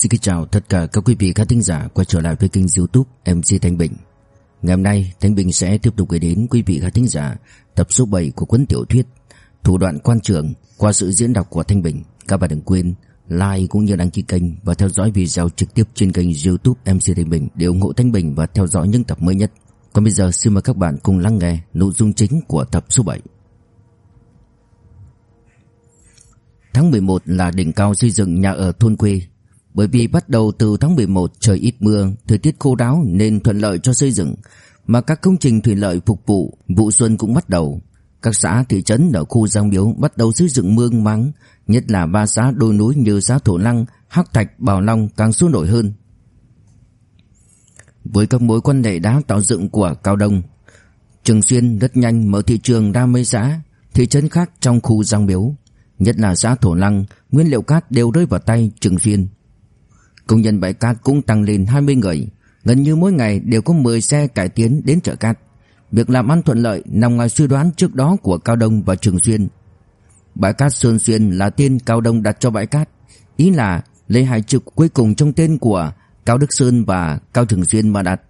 Xin kính chào tất cả các quý vị khán thính giả quay trở lại với kênh youtube MC Thanh Bình. Ngày hôm nay, Thanh Bình sẽ tiếp tục gửi đến quý vị khán thính giả tập số 7 của cuốn tiểu thuyết Thủ đoạn quan trường qua sự diễn đọc của Thanh Bình. Các bạn đừng quên like cũng như đăng ký kênh và theo dõi video trực tiếp trên kênh youtube MC Thanh Bình để ủng hộ Thanh Bình và theo dõi những tập mới nhất. Còn bây giờ, xin mời các bạn cùng lắng nghe nội dung chính của tập số 7 Tháng 11 là đỉnh cao xây dựng nhà ở thôn quê bởi vì bắt đầu từ tháng 11 trời ít mưa, thời tiết khô ráo nên thuận lợi cho xây dựng, mà các công trình thủy lợi phục vụ vụ xuân cũng bắt đầu. Các xã thị trấn ở khu Giang Miếu bắt đầu xây dựng mương mắng, nhất là ba xã đồi núi như xã Thổ Lăng, Hắc Thạch, Bảo Long càng sôi nổi hơn. Với các mối quan hệ đã tạo dựng của Cao Đông, Trường Xuyên rất nhanh mở thị trường đa mấy xã, thị trấn khác trong khu Giang Miếu, nhất là xã Thổ Lăng, nguyên liệu cát đều rơi vào tay Trường Xuyên. Công nhân bãi cát cũng tăng lên 20 người, gần như mỗi ngày đều có 10 xe cải tiến đến chợ cát. Việc làm ăn thuận lợi nằm ngoài suy đoán trước đó của Cao Đông và Trường Xuyên. Bãi cát Sơn Xuyên là tên Cao Đông đặt cho bãi cát, ý là lấy hai chữ cuối cùng trong tên của Cao Đức Sơn và Cao Trường Xuyên mà đặt.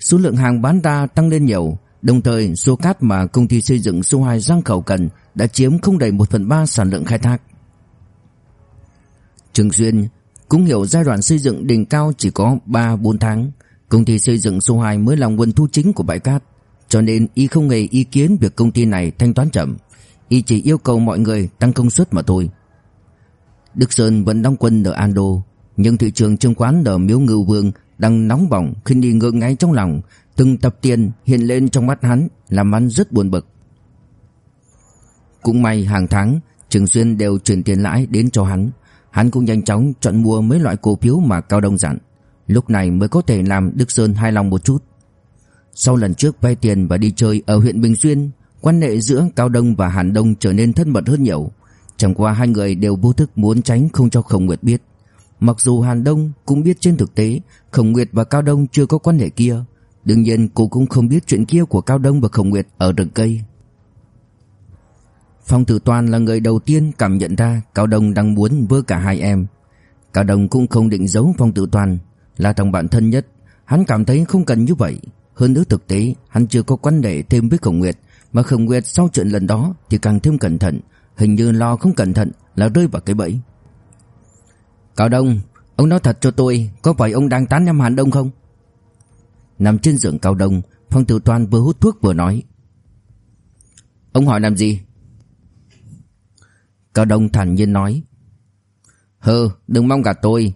Số lượng hàng bán ra tăng lên nhiều, đồng thời số cát mà công ty xây dựng số 2 Giang Khẩu cần đã chiếm không đầy 1 phần 3 sản lượng khai thác. Trường Xuyên cũng hiểu giai đoạn xây dựng đỉnh cao chỉ có 3-4 tháng, công ty xây dựng số 2 mới là nguồn thu chính của bãi cát, cho nên y không hề ý kiến việc công ty này thanh toán chậm, y chỉ yêu cầu mọi người tăng công suất mà thôi. Đức Sơn vẫn đóng quân ở Ando, nhưng thị trường chứng khoán ở Miếu Ngưu Vương đang nóng bỏng khi đi ngơ ngáy trong lòng, từng tập tiền hiện lên trong mắt hắn, làm hắn rất buồn bực. Cũng may hàng tháng Trường Xuyên đều chuyển tiền lãi đến cho hắn. Hắn cũng nhanh chóng chọn mua mấy loại cổ phiếu mà Cao Đông dặn Lúc này mới có thể làm Đức Sơn hài lòng một chút. Sau lần trước vay tiền và đi chơi ở huyện Bình Xuyên, Quan hệ giữa Cao Đông và Hàn Đông trở nên thân mật hơn nhiều. Chẳng qua hai người đều vô thức muốn tránh không cho Khổng Nguyệt biết. Mặc dù Hàn Đông cũng biết trên thực tế Khổng Nguyệt và Cao Đông chưa có quan hệ kia. Đương nhiên cô cũng không biết chuyện kia của Cao Đông và Khổng Nguyệt ở rừng cây. Phong Tử Toàn là người đầu tiên cảm nhận ra Cao Đông đang muốn vơ cả hai em. Cao Đông cũng không định giấu Phong Tử Toàn là thằng bạn thân nhất, hắn cảm thấy không cần như vậy. Hơn nữa thực tế, hắn chưa có quan hệ thêm với Khổng Nguyệt, mà Khổng Nguyệt sau chuyện lần đó thì càng thêm cẩn thận, hình như lo không cẩn thận là rơi vào cái bẫy. Cao Đông, ông nói thật cho tôi, có phải ông đang tán em Hàn Đông không? Nằm trên giường Cao Đông, Phong Tử Toàn vừa hút thuốc vừa nói. Ông hỏi làm gì? Cao Đông thản nhiên nói. Hừ, đừng mong gạt tôi.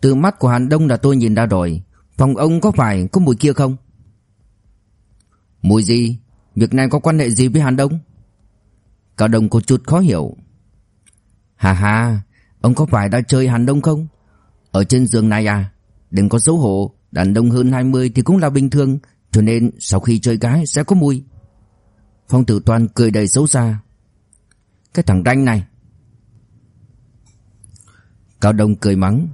Từ mắt của Hàn Đông là tôi nhìn ra rồi. Phòng ông có phải có mùi kia không? Mùi gì? Việc này có quan hệ gì với Hàn Đông? Cao Đông có chút khó hiểu. Hà hà Ông có phải đã chơi Hàn Đông không? Ở trên giường này à? Đừng có xấu hổ. Đàn đông hơn 20 thì cũng là bình thường. Cho nên sau khi chơi gái sẽ có mùi. Phong tử toàn cười đầy xấu xa. Cái thằng ranh này Cao Đông cười mắng.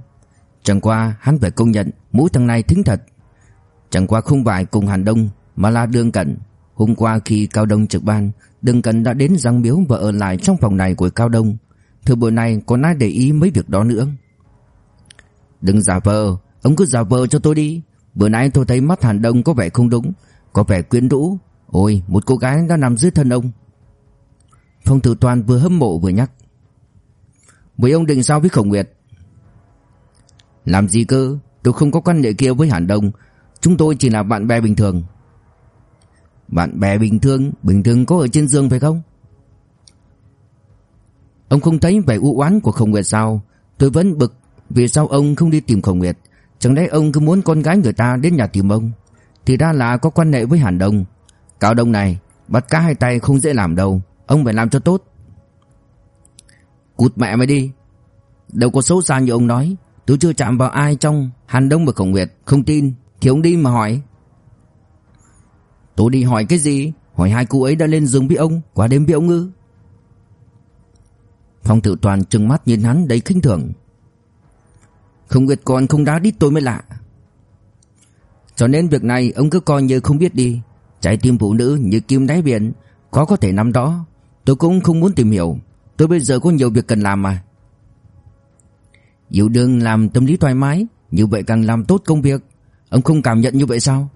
Chẳng qua hắn phải công nhận Mũi thằng này thính thật. Chẳng qua không phải cùng Hàn Đông, Mà là Đường Cẩn Hôm qua khi Cao Đông trực ban, Đường Cẩn đã đến răng miếu và ở lại trong phòng này của Cao Đông. Thời buổi này còn ai để ý mấy việc đó nữa. Đừng giả vờ, Ông cứ giả vờ cho tôi đi. Bữa nay tôi thấy mắt Hàn Đông có vẻ không đúng, Có vẻ quyến rũ. Ôi, một cô gái đã nằm dưới thân ông. Phong Tử Toàn vừa hâm mộ vừa nhắc. Vậy ông định sao với Khổng Nguyệt. Làm gì cơ? Tôi không có quan hệ kia với Hàn Đông. Chúng tôi chỉ là bạn bè bình thường. Bạn bè bình thường? Bình thường có ở trên giường phải không? Ông không thấy vẻ u oán của Khổng Nguyệt sao? Tôi vẫn bực Vì sao ông không đi tìm Khổng Nguyệt. Chẳng lẽ ông cứ muốn con gái người ta đến nhà tìm ông? Thì ra là có quan hệ với Hàn Đông. Cao Đông này, Bắt cá hai tay không dễ làm đâu. Ông phải làm cho tốt. Cút mẹ mày đi. Đâu có xấu xa như ông nói, Tôi chưa chạm vào ai trong Hàn Đông và Khổng Nguyệt, Không tin. Thì ông đi mà hỏi. Tôi đi hỏi cái gì? Hỏi hai cô ấy đã lên giường với ông, Qua đêm với ông ư? Phong tự toàn trừng mắt nhìn hắn đầy khinh thường. Khổng Nguyệt còn không đá đít tôi mới lạ. Cho nên việc này ông cứ coi như không biết đi. Trái tim phụ nữ như kim đáy biển Có có thể nắm đó Tôi cũng không muốn tìm hiểu. Tôi bây giờ có nhiều việc cần làm mà. Diệu đương làm tâm lý thoải mái, Như vậy càng làm tốt công việc. Ông không cảm nhận như vậy sao?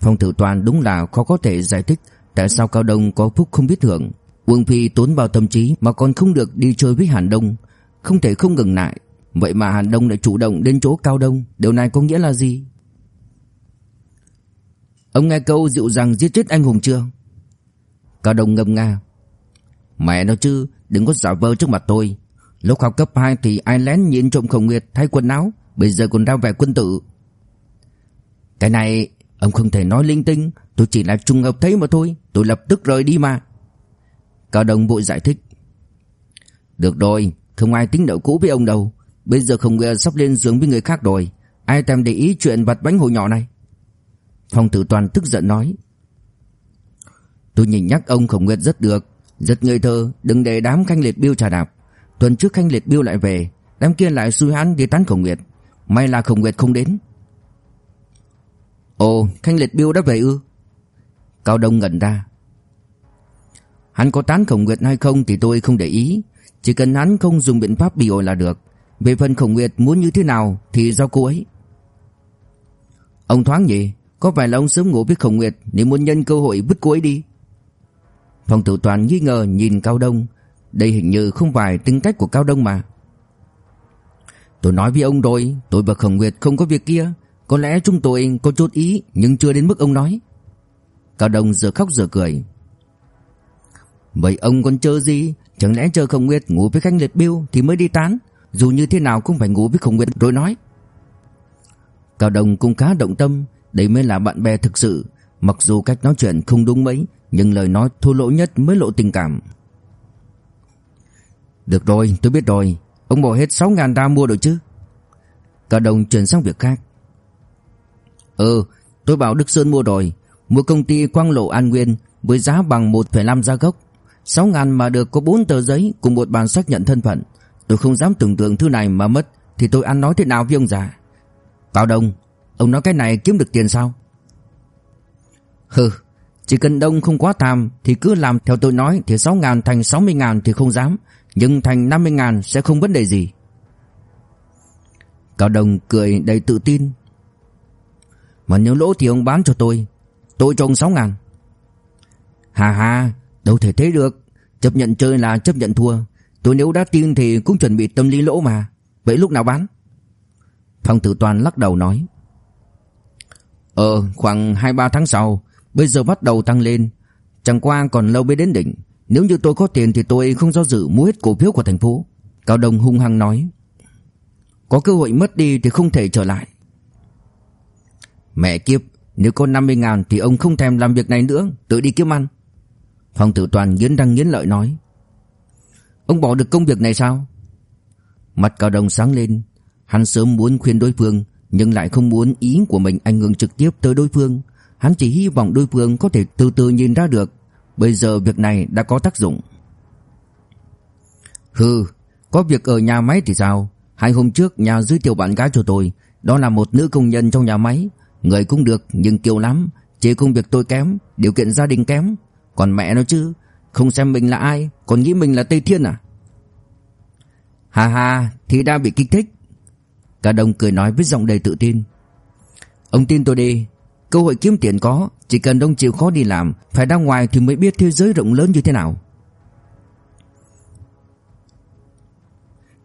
Phong tử toàn đúng là khó có thể giải thích Tại sao Cao Đông có phúc không biết hưởng Uông Phi tốn bao tâm trí Mà còn không được đi chơi với Hàn Đông. Không thể không ngừng lại. Vậy mà Hàn Đông lại chủ động đến chỗ Cao Đông. Điều này có nghĩa là gì? Ông nghe câu dịu dàng giết chết anh hùng chưa? Cao Đông ngâm nga. Mẹ nó chứ, Đừng có giả vờ trước mặt tôi. Lúc học cấp 2 thì ai lén nhìn trộm Khổng Nguyệt, thay quần áo. Bây giờ còn ra vẻ quân tử. Cái này, Ông không thể nói linh tinh. Tôi chỉ là trùng hợp thấy mà thôi. Tôi lập tức rời đi mà. Cao đồng vội giải thích. Được rồi, Không ai tính đậu cũ với ông đâu. Bây giờ Khổng Nguyệt sắp lên giường với người khác rồi. Ai thèm để ý chuyện vặt bánh hồi nhỏ này? Phong tử toàn tức giận nói. Tôi nhìn nhắc ông Khổng Nguyệt rất được. Rất ngây thơ, Đừng để đám khanh liệt biêu trà đạp. Tuần trước khanh liệt biêu lại về, Đám kia lại xui hắn đi tán Khổng Nguyệt. May là Khổng Nguyệt không đến. Ồ, khanh liệt biêu đã về ư? Cao Đông ngẩn ra. Hắn có tán Khổng Nguyệt hay không thì tôi không để ý. Chỉ cần hắn không dùng biện pháp bị ổi là được. Về phần Khổng Nguyệt muốn như thế nào Thì do cô ấy. Ông thoáng nhỉ, Có phải là ông sớm ngủ với Khổng Nguyệt Nên muốn nhân cơ hội vứt cô ấy đi? Phòng tử toàn nghi ngờ nhìn Cao Đông. Đây hình như không phải tính cách của Cao Đông mà. Tôi nói với ông rồi, Tôi và Khổng Nguyệt không có việc kia. Có lẽ chúng tôi có chút ý, Nhưng chưa đến mức ông nói. Cao Đông giờ khóc giờ cười. Vậy ông còn chờ gì? Chẳng lẽ chờ Khổng Nguyệt ngủ với Khanh Liệt Biêu Thì mới đi tán? Dù như thế nào cũng phải ngủ với Khổng Nguyệt rồi nói. Cao Đông cũng khá động tâm. Đây mới là bạn bè thực sự. Mặc dù cách nói chuyện không đúng mấy nhưng lời nói thô lỗ nhất mới lộ tình cảm. Được rồi tôi biết rồi. Ông bỏ hết 6 ngàn ra mua được chứ. Cả đồng chuyển sang việc khác. Ừ tôi bảo Đức Sơn mua rồi. Mua công ty Quang Lộ An Nguyên Với giá bằng 1,5 giá gốc. 6 ngàn mà được có 4 tờ giấy Cùng một bản xác nhận thân phận. Tôi không dám tưởng tượng thứ này mà mất. Thì tôi ăn nói thế nào với ông già? Cao Đông Ông nói cái này kiếm được tiền sao? Hừ chỉ cần ông không quá tham Thì cứ làm theo tôi nói Thì 6 ngàn thành 60 ngàn thì không dám. Nhưng thành 50 ngàn sẽ không vấn đề gì. Cao Đông cười đầy tự tin. Mà nếu lỗ thì ông bán cho tôi. Tôi cho ông 6 ngàn. Hà hà Đâu thể thế được. Chấp nhận chơi là chấp nhận thua. Tôi nếu đã tin thì cũng chuẩn bị tâm lý lỗ mà. Vậy lúc nào bán? Phong Tử Toàn lắc đầu nói. Ờ khoảng 2-3 tháng sau Bây giờ bắt đầu tăng lên. Chẳng qua còn lâu mới đến đỉnh. Nếu như tôi có tiền thì tôi không do dự mua hết cổ phiếu của thành phố. Cao Đông hung hăng nói. Có cơ hội mất đi thì không thể trở lại. Mẹ kiếp, Nếu có 50 ngàn thì ông không thèm làm việc này nữa. Tự đi kiếm ăn. Phong Tử Toàn nghiến răng nghiến lợi nói. Ông bỏ được công việc này sao? Mặt Cao Đông sáng lên. Hắn sớm muốn khuyên đối phương, Nhưng lại không muốn ý của mình ảnh hưởng trực tiếp tới đối phương. Hắn chỉ hy vọng đối phương có thể từ từ nhìn ra được. Bây giờ việc này đã có tác dụng. Hừ, Có việc ở nhà máy thì sao? Hai hôm trước nhà giới thiệu bạn gái cho tôi, Đó là một nữ công nhân trong nhà máy. Người cũng được, nhưng kiêu lắm. Chỉ công việc tôi kém, Điều kiện gia đình kém. Còn mẹ nó chứ, Không xem mình là ai, Còn nghĩ mình là Tây Thiên à? Hà hà Thì đã bị kích thích. Cả đồng cười nói với giọng đầy tự tin. Ông tin tôi đi Cơ hội kiếm tiền có, Chỉ cần ông chịu khó đi làm, Phải ra ngoài thì mới biết thế giới rộng lớn như thế nào.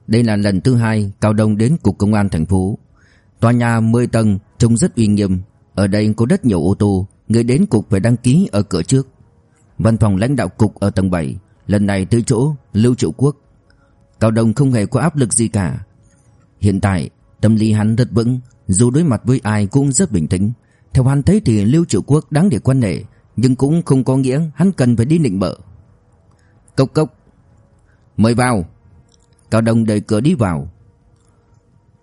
Đây là lần thứ hai Cao Đông đến Cục Công an thành phố. Tòa nhà 10 tầng, trông rất uy nghiêm. Ở đây có rất nhiều ô tô, Người đến cục phải đăng ký ở cửa trước. Văn phòng lãnh đạo cục ở tầng 7 Lần này tới chỗ Lưu Triệu Quốc. Cao Đông không hề có áp lực gì cả. Hiện tại, tâm lý hắn rất vững, Dù đối mặt với ai cũng rất bình tĩnh. Theo hắn thấy thì Lưu Triệu Quốc đáng để quan nể Nhưng cũng không có nghĩa hắn cần phải đi nịnh bợ. Cốc cốc, Mời vào. Cao Đông đẩy cửa đi vào.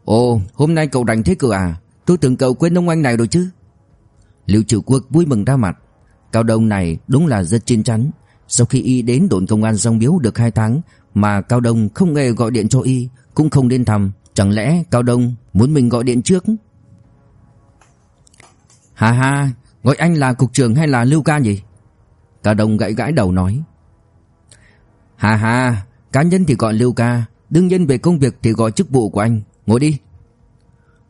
Ồ, hôm nay cậu đành thế cửa à? Tôi tưởng cậu quên ông anh này rồi chứ. Lưu Triệu Quốc vui mừng ra mặt. Cao Đông này đúng là rất chín chắn. Sau khi y đến đồn công an Sông Biếu được 2 tháng Mà Cao Đông không hề gọi điện cho y, Cũng không đến thăm, Chẳng lẽ Cao Đông muốn mình gọi điện trước? Hà hà Gọi anh là cục trưởng hay là Lưu Ca nhỉ? Cao Đông gãy gãi đầu nói. Hà hà Cá nhân thì gọi Lưu Ca, Đương nhiên về công việc thì gọi chức vụ của anh. Ngồi đi.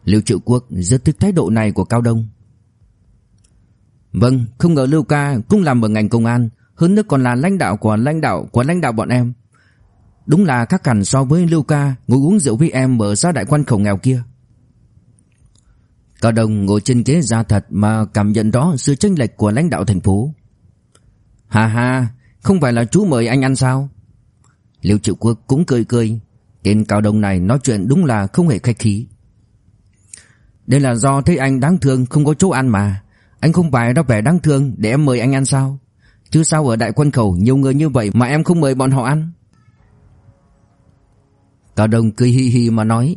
Lưu Triệu Quốc rất thích thái độ này của Cao Đông. Vâng không ngờ Lưu Ca cũng làm ở ngành công an, Hơn nữa còn là lãnh đạo của lãnh đạo của lãnh đạo bọn em. Đúng là khác hẳn so với Lưu Ca Ngồi uống rượu với em ở xã đại quan khẩu nghèo kia. Cao đồng ngồi trên ghế ra thật Mà cảm nhận rõ sự chênh lệch của lãnh đạo thành phố. Hà hà Không phải là chú mời anh ăn sao? Liêu Triệu Quốc cũng cười cười. Tên Cao đồng này nói chuyện đúng là không hề khách khí. Đây là do thấy anh đáng thương, không có chỗ ăn mà. Anh không phải ra vẻ đáng thương để em mời anh ăn sao? Chứ sao ở đại quân khẩu nhiều người như vậy mà em không mời bọn họ ăn? Cao đồng cười hi hi mà nói.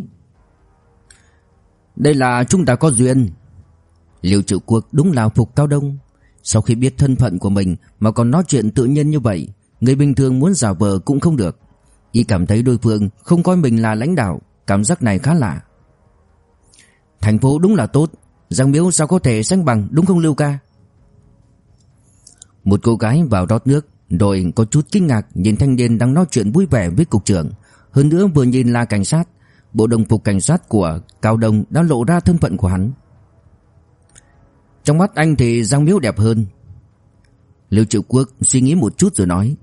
Đây là chúng ta có duyên. Liêu trụ Quốc đúng là phục Cao Đông. Sau khi biết thân phận của mình Mà còn nói chuyện tự nhiên như vậy, Người bình thường muốn giả vờ cũng không được. Y cảm thấy đối phương không coi mình là lãnh đạo, Cảm giác này khá lạ. Thành phố đúng là tốt, Giang miếu sao có thể sánh bằng, đúng không Lưu ca? Một cô gái vào rót nước Rồi có chút kinh ngạc Nhìn thanh niên đang nói chuyện vui vẻ với cục trưởng, Hơn nữa vừa nhìn là cảnh sát. Bộ đồng phục cảnh sát của Cao Đông đã lộ ra thân phận của hắn. Trong mắt anh thì Giang miếu đẹp hơn. Lưu Triệu Quốc suy nghĩ một chút rồi nói,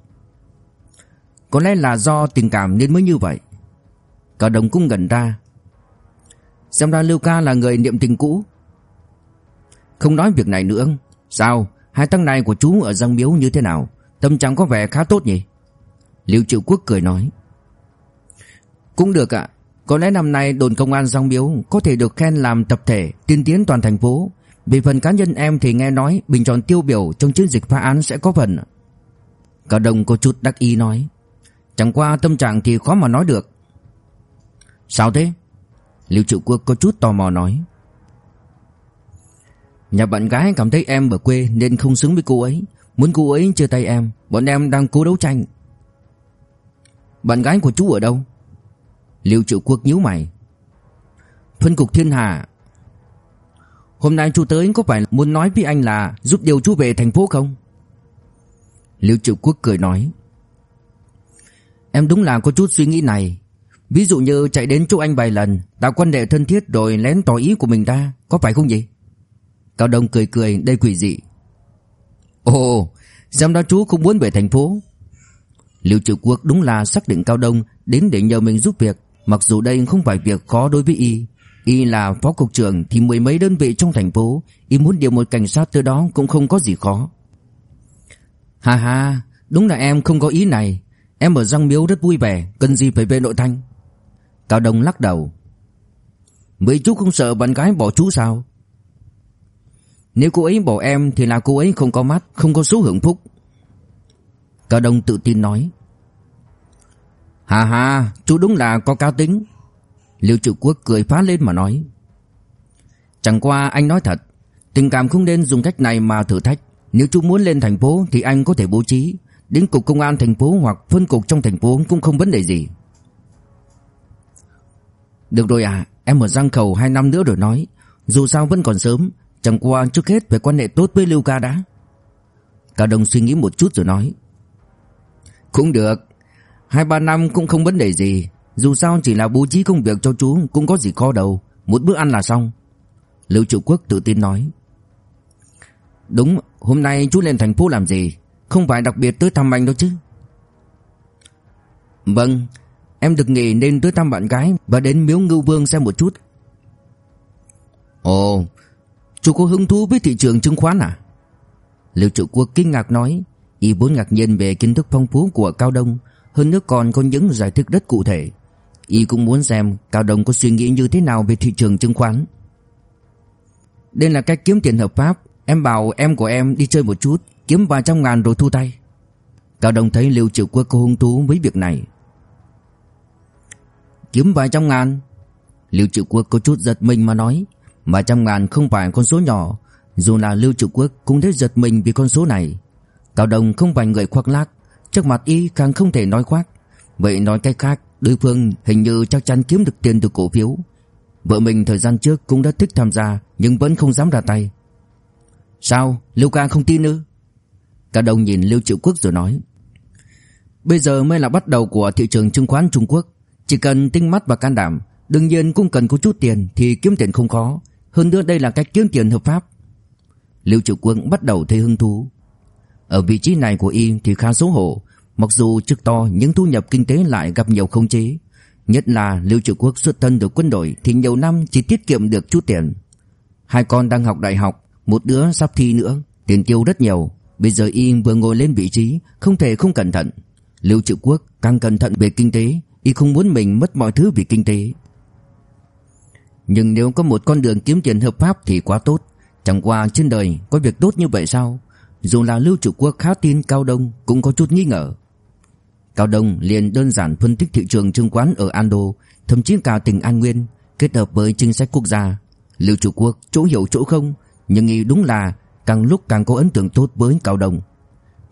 có lẽ là do tình cảm nên mới như vậy. Cao đồng cũng gần ra. Xem ra Lưu Ca là người niệm tình cũ. Không nói việc này nữa. Sao? Hai tháng này của chú ở Giang Miếu như thế nào? Tâm trạng có vẻ khá tốt nhỉ? Lưu Triệu Quốc cười nói, Cũng được ạ. Có lẽ năm nay đồn công an Giang Miếu Có thể được khen làm tập thể, tiên tiến toàn thành phố. Vì phần cá nhân em thì nghe nói Bình chọn tiêu biểu trong chiến dịch phá án sẽ có phần. Cả đồng có chút đắc ý nói, Chẳng qua tâm trạng thì khó mà nói được. Sao thế? Lưu Trụ Quốc có chút tò mò nói, Nhà bạn gái cảm thấy em ở quê Nên không xứng với cô ấy. Muốn cô ấy chia tay em, Bọn em đang cố đấu tranh. Bạn gái của chú ở đâu? Liêu Triệu Quốc nhíu mày. Phân cục thiên hà Hôm nay chú tới có phải muốn nói với anh là Giúp điều chú về thành phố không? Liêu Triệu Quốc cười nói. Em đúng là có chút suy nghĩ này. Ví dụ như chạy đến chỗ anh vài lần Tạo quan hệ thân thiết rồi lén tỏ ý của mình ra, Có phải không vậy Cao Đông cười cười, đầy quỷ dị. Ồ, Xem ra chú không muốn về thành phố. Liêu Triệu Quốc đúng là xác định Cao Đông Đến để nhờ mình giúp việc. Mặc dù đây không phải việc khó đối với y Y là phó cục trưởng Thì mười mấy đơn vị trong thành phố, Y muốn điều một cảnh sát tới đó cũng không có gì khó. Hà hà Đúng là em không có ý này. Em ở răng miếu rất vui vẻ, Cần gì phải về nội thành? Cao Đông lắc đầu. Mấy chú không sợ bạn gái bỏ chú sao? Nếu cô ấy bỏ em Thì là cô ấy không có mắt, Không có số hưởng phúc. Cao Đông tự tin nói. Hà hà Chú đúng là có cao tính. Liêu trụ quốc cười phá lên mà nói. Chẳng qua anh nói thật, Tình cảm không nên dùng cách này mà thử thách. Nếu chú muốn lên thành phố Thì anh có thể bố trí. Đến cục công an thành phố hoặc phân cục trong thành phố cũng không vấn đề gì. Được rồi à Em ở Giang Khẩu 2 năm nữa rồi nói. Dù sao vẫn còn sớm, Chẳng qua trước hết phải quan hệ tốt với Lưu Ca đã. Cao Đông suy nghĩ một chút rồi nói. Cũng được Hai, ba năm cũng không vấn đề gì. Dù sao chỉ là bố trí công việc cho chú Cũng có gì khó đâu. Một bữa ăn là xong. Lưu Trụ Quốc tự tin nói. Đúng, hôm nay chú lên thành phố làm gì? Không phải đặc biệt tới thăm anh đâu chứ? Vâng Em được nghỉ nên tới thăm bạn gái Và đến miếu ngưu vương xem một chút. Ồ, Chú có hứng thú với thị trường chứng khoán à? Lưu trụ quốc kinh ngạc nói, Y vốn ngạc nhiên về kiến thức phong phú của Cao Đông. Hơn nữa còn có những giải thích rất cụ thể. Y cũng muốn xem Cao đồng có suy nghĩ như thế nào về thị trường chứng khoán. Đây là cách kiếm tiền hợp pháp. Em bảo em của em đi chơi một chút, Kiếm vài trăm ngàn rồi thu tay. Cao đồng thấy Lưu Triệu Quốc có hứng thú với việc này. Kiếm vài trăm ngàn? Lưu Triệu Quốc có chút giật mình mà nói Vài trăm ngàn không phải con số nhỏ, Dù là Lưu Triệu Quốc cũng thấy giật mình vì con số này. Cao đồng không phải người khoác lác Trước mặt y càng không thể nói khoác. Vậy nói cách khác, Đối phương hình như chắc chắn kiếm được tiền từ cổ phiếu. Vợ mình thời gian trước cũng đã thích tham gia, Nhưng vẫn không dám ra tay. Sao? Lưu Ca không tin ư? Cả đồng nhìn Lưu Triệu Quốc rồi nói. Bây giờ mới là bắt đầu của thị trường chứng khoán Trung Quốc. Chỉ cần tinh mắt và can đảm, Đương nhiên cũng cần có chút tiền Thì kiếm tiền không khó. Hơn nữa đây là cách kiếm tiền hợp pháp. Lưu Triệu Quốc bắt đầu thấy hứng thú. Ở vị trí này của y thì khá xấu hổ. Mặc dù chức to nhưng thu nhập kinh tế lại gặp nhiều không chế. Nhất là Lưu Trụ Quốc xuất thân từ quân đội Thì nhiều năm chỉ tiết kiệm được chút tiền. Hai con đang học đại học, Một đứa sắp thi nữa, Tiền tiêu rất nhiều. Bây giờ y vừa ngồi lên vị trí, Không thể không cẩn thận. Lưu Trụ Quốc càng cẩn thận về kinh tế, Y không muốn mình mất mọi thứ vì kinh tế. Nhưng nếu có một con đường kiếm tiền hợp pháp thì quá tốt. Chẳng qua trên đời có việc tốt như vậy sao? Dù là Lưu Trụ Quốc khá tin Cao Đông Cũng có chút nghi ngờ. Cao Đông liền đơn giản phân tích thị trường chứng khoán ở Ando, Thậm chí cả tỉnh An Nguyên, Kết hợp với chính sách quốc gia. Lưu Trụ Quốc chỗ hiểu chỗ không, Nhưng nghĩ đúng là càng lúc càng có ấn tượng tốt với Cao Đông.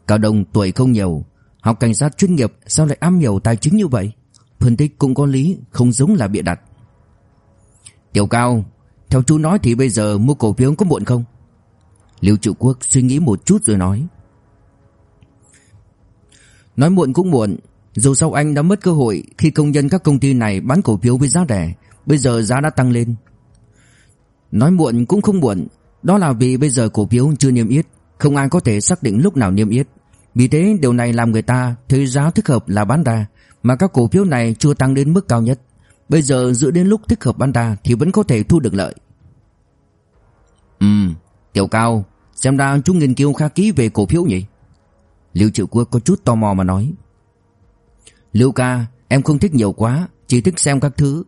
Cao Đông tuổi không nhiều, Học cảnh sát chuyên nghiệp sao lại am hiểu tài chính như vậy? Phân tích cũng có lý, Không giống là bịa đặt. Tiểu Cao, Theo chú nói thì bây giờ mua cổ phiếu có muộn không? Lưu Trụ Quốc suy nghĩ một chút rồi nói. Nói muộn cũng muộn, Dù sao anh đã mất cơ hội Khi công nhân các công ty này bán cổ phiếu với giá rẻ, Bây giờ giá đã tăng lên. Nói muộn cũng không muộn, Đó là vì bây giờ cổ phiếu chưa niêm yết, Không ai có thể xác định lúc nào niêm yết. Vì thế, điều này làm người ta thấy giá thích hợp là bán ra, Mà các cổ phiếu này chưa tăng đến mức cao nhất. Bây giờ giữ đến lúc thích hợp bán ra Thì vẫn có thể thu được lợi. Ừm, Tiểu cao Xem ra chú nghiên cứu khá kỹ về cổ phiếu nhỉ? Lưu Triệu Quốc có chút tò mò mà nói. Lưu ca, Em không thích nhiều quá, Chỉ thích xem các thứ.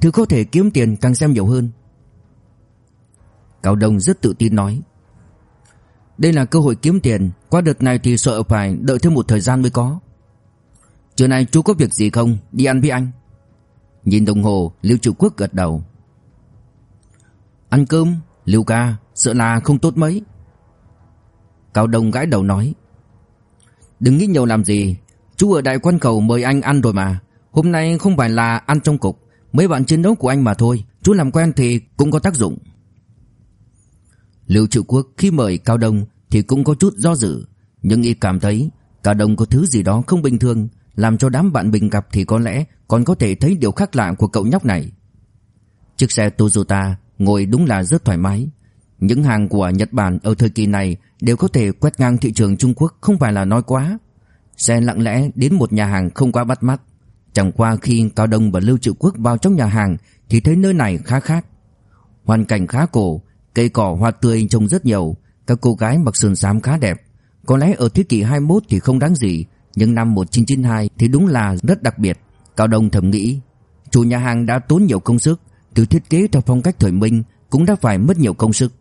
Thứ có thể kiếm tiền càng xem nhiều hơn. Cao Đông rất tự tin nói. Đây là cơ hội kiếm tiền, Qua đợt này thì sợ phải đợi thêm một thời gian mới có. Trưa nay chú có việc gì không? Đi ăn với anh. Nhìn đồng hồ Lưu triệu Quốc gật đầu. Ăn cơm Lưu ca, Sợ là không tốt mấy. Cao Đông gãi đầu nói, Đừng nghĩ nhiều làm gì. Chú ở đại quan cầu mời anh ăn rồi mà. Hôm nay không phải là ăn trong cục. Mấy bạn chiến đấu của anh mà thôi. Chú làm quen thì cũng có tác dụng. Lưu Triệu Quốc khi mời Cao Đông Thì cũng có chút do dự, Nhưng y cảm thấy Cao Đông có thứ gì đó không bình thường, Làm cho đám bạn mình gặp thì có lẽ Còn có thể thấy điều khác lạ của cậu nhóc này. Chiếc xe Toyota Ngồi đúng là rất thoải mái những hàng của Nhật Bản ở thời kỳ này Đều có thể quét ngang thị trường Trung Quốc Không phải là nói quá. Xe lặng lẽ đến một nhà hàng không quá bắt mắt. Chẳng qua khi Cao Đông và Lưu Triệu Quốc vào trong nhà hàng Thì thấy nơi này khá khác. Hoàn cảnh khá cổ, Cây cỏ hoa tươi trông rất nhiều, Các cô gái mặc sườn xám khá đẹp. Có lẽ ở thế kỷ 21 thì không đáng gì, Nhưng năm 1992 thì đúng là rất đặc biệt Cao Đông thầm nghĩ. Chủ nhà hàng đã tốn nhiều công sức, Từ thiết kế theo phong cách thời Minh Cũng đã phải mất nhiều công sức.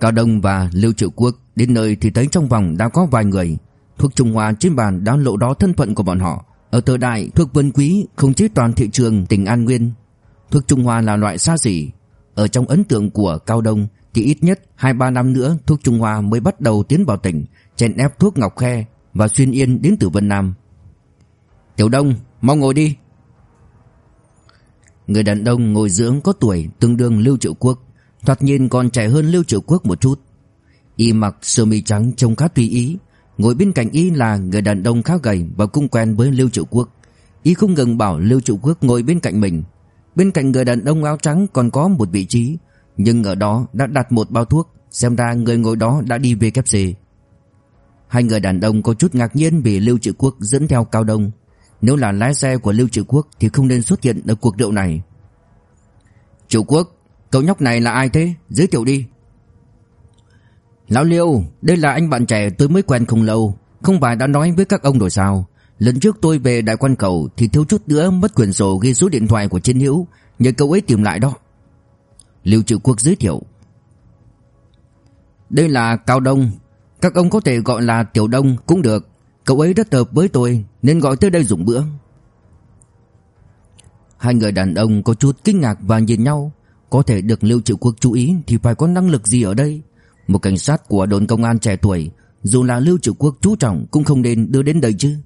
Cao Đông và Lưu Triệu Quốc đến nơi thì thấy trong vòng đã có vài người. Thuốc Trung Hoa trên bàn đã lộ đó thân phận của bọn họ. Ở thời đại thuốc vân quý không chế toàn thị trường tỉnh An Nguyên Thuốc Trung Hoa là loại xa xỉ. Ở trong ấn tượng của Cao Đông Thì ít nhất 2-3 năm nữa thuốc Trung Hoa mới bắt đầu tiến vào tỉnh Chèn ép thuốc Ngọc Khe và Xuyên Yên đến từ Vân Nam. Tiểu Đông, mau ngồi đi. Người đàn ông ngồi dưỡng có tuổi tương đương Lưu Triệu Quốc. Thoạt nhìn còn trẻ hơn Lưu Triệu Quốc một chút. Y mặc sơ mi trắng trông khá tùy ý, Ngồi bên cạnh Y là người đàn ông khá gầy Và cũng quen với Lưu Triệu Quốc. Y không ngừng bảo Lưu Triệu Quốc ngồi bên cạnh mình. Bên cạnh người đàn ông áo trắng còn có một vị trí, Nhưng ở đó đã đặt một bao thuốc, Xem ra người ngồi đó đã đi về Hai người đàn ông có chút ngạc nhiên vì Lưu Triệu Quốc dẫn theo Cao Đông. Nếu là lái xe của Lưu Triệu Quốc Thì không nên xuất hiện ở cuộc rượu này. Triệu Quốc Cậu nhóc này là ai thế? Giới thiệu đi. Lão Liêu, Đây là anh bạn trẻ tôi mới quen không lâu. Không phải đã nói với các ông rồi sao? Lần trước tôi về đại quan cầu Thì thiếu chút nữa mất quyền sổ ghi số điện thoại của Chiến Hiếu Nhờ cậu ấy tìm lại đó. Liêu Trự Quốc giới thiệu. Đây là Cao Đông. Các ông có thể gọi là Tiểu Đông cũng được. Cậu ấy rất hợp với tôi, Nên gọi tới đây dùng bữa. Hai người đàn ông có chút kinh ngạc và nhìn nhau có thể được Lưu Triệu Quốc chú ý thì phải có năng lực gì ở đây? Một cảnh sát của đồn công an trẻ tuổi Dù là Lưu Triệu Quốc chú trọng cũng không nên đưa đến đây chứ.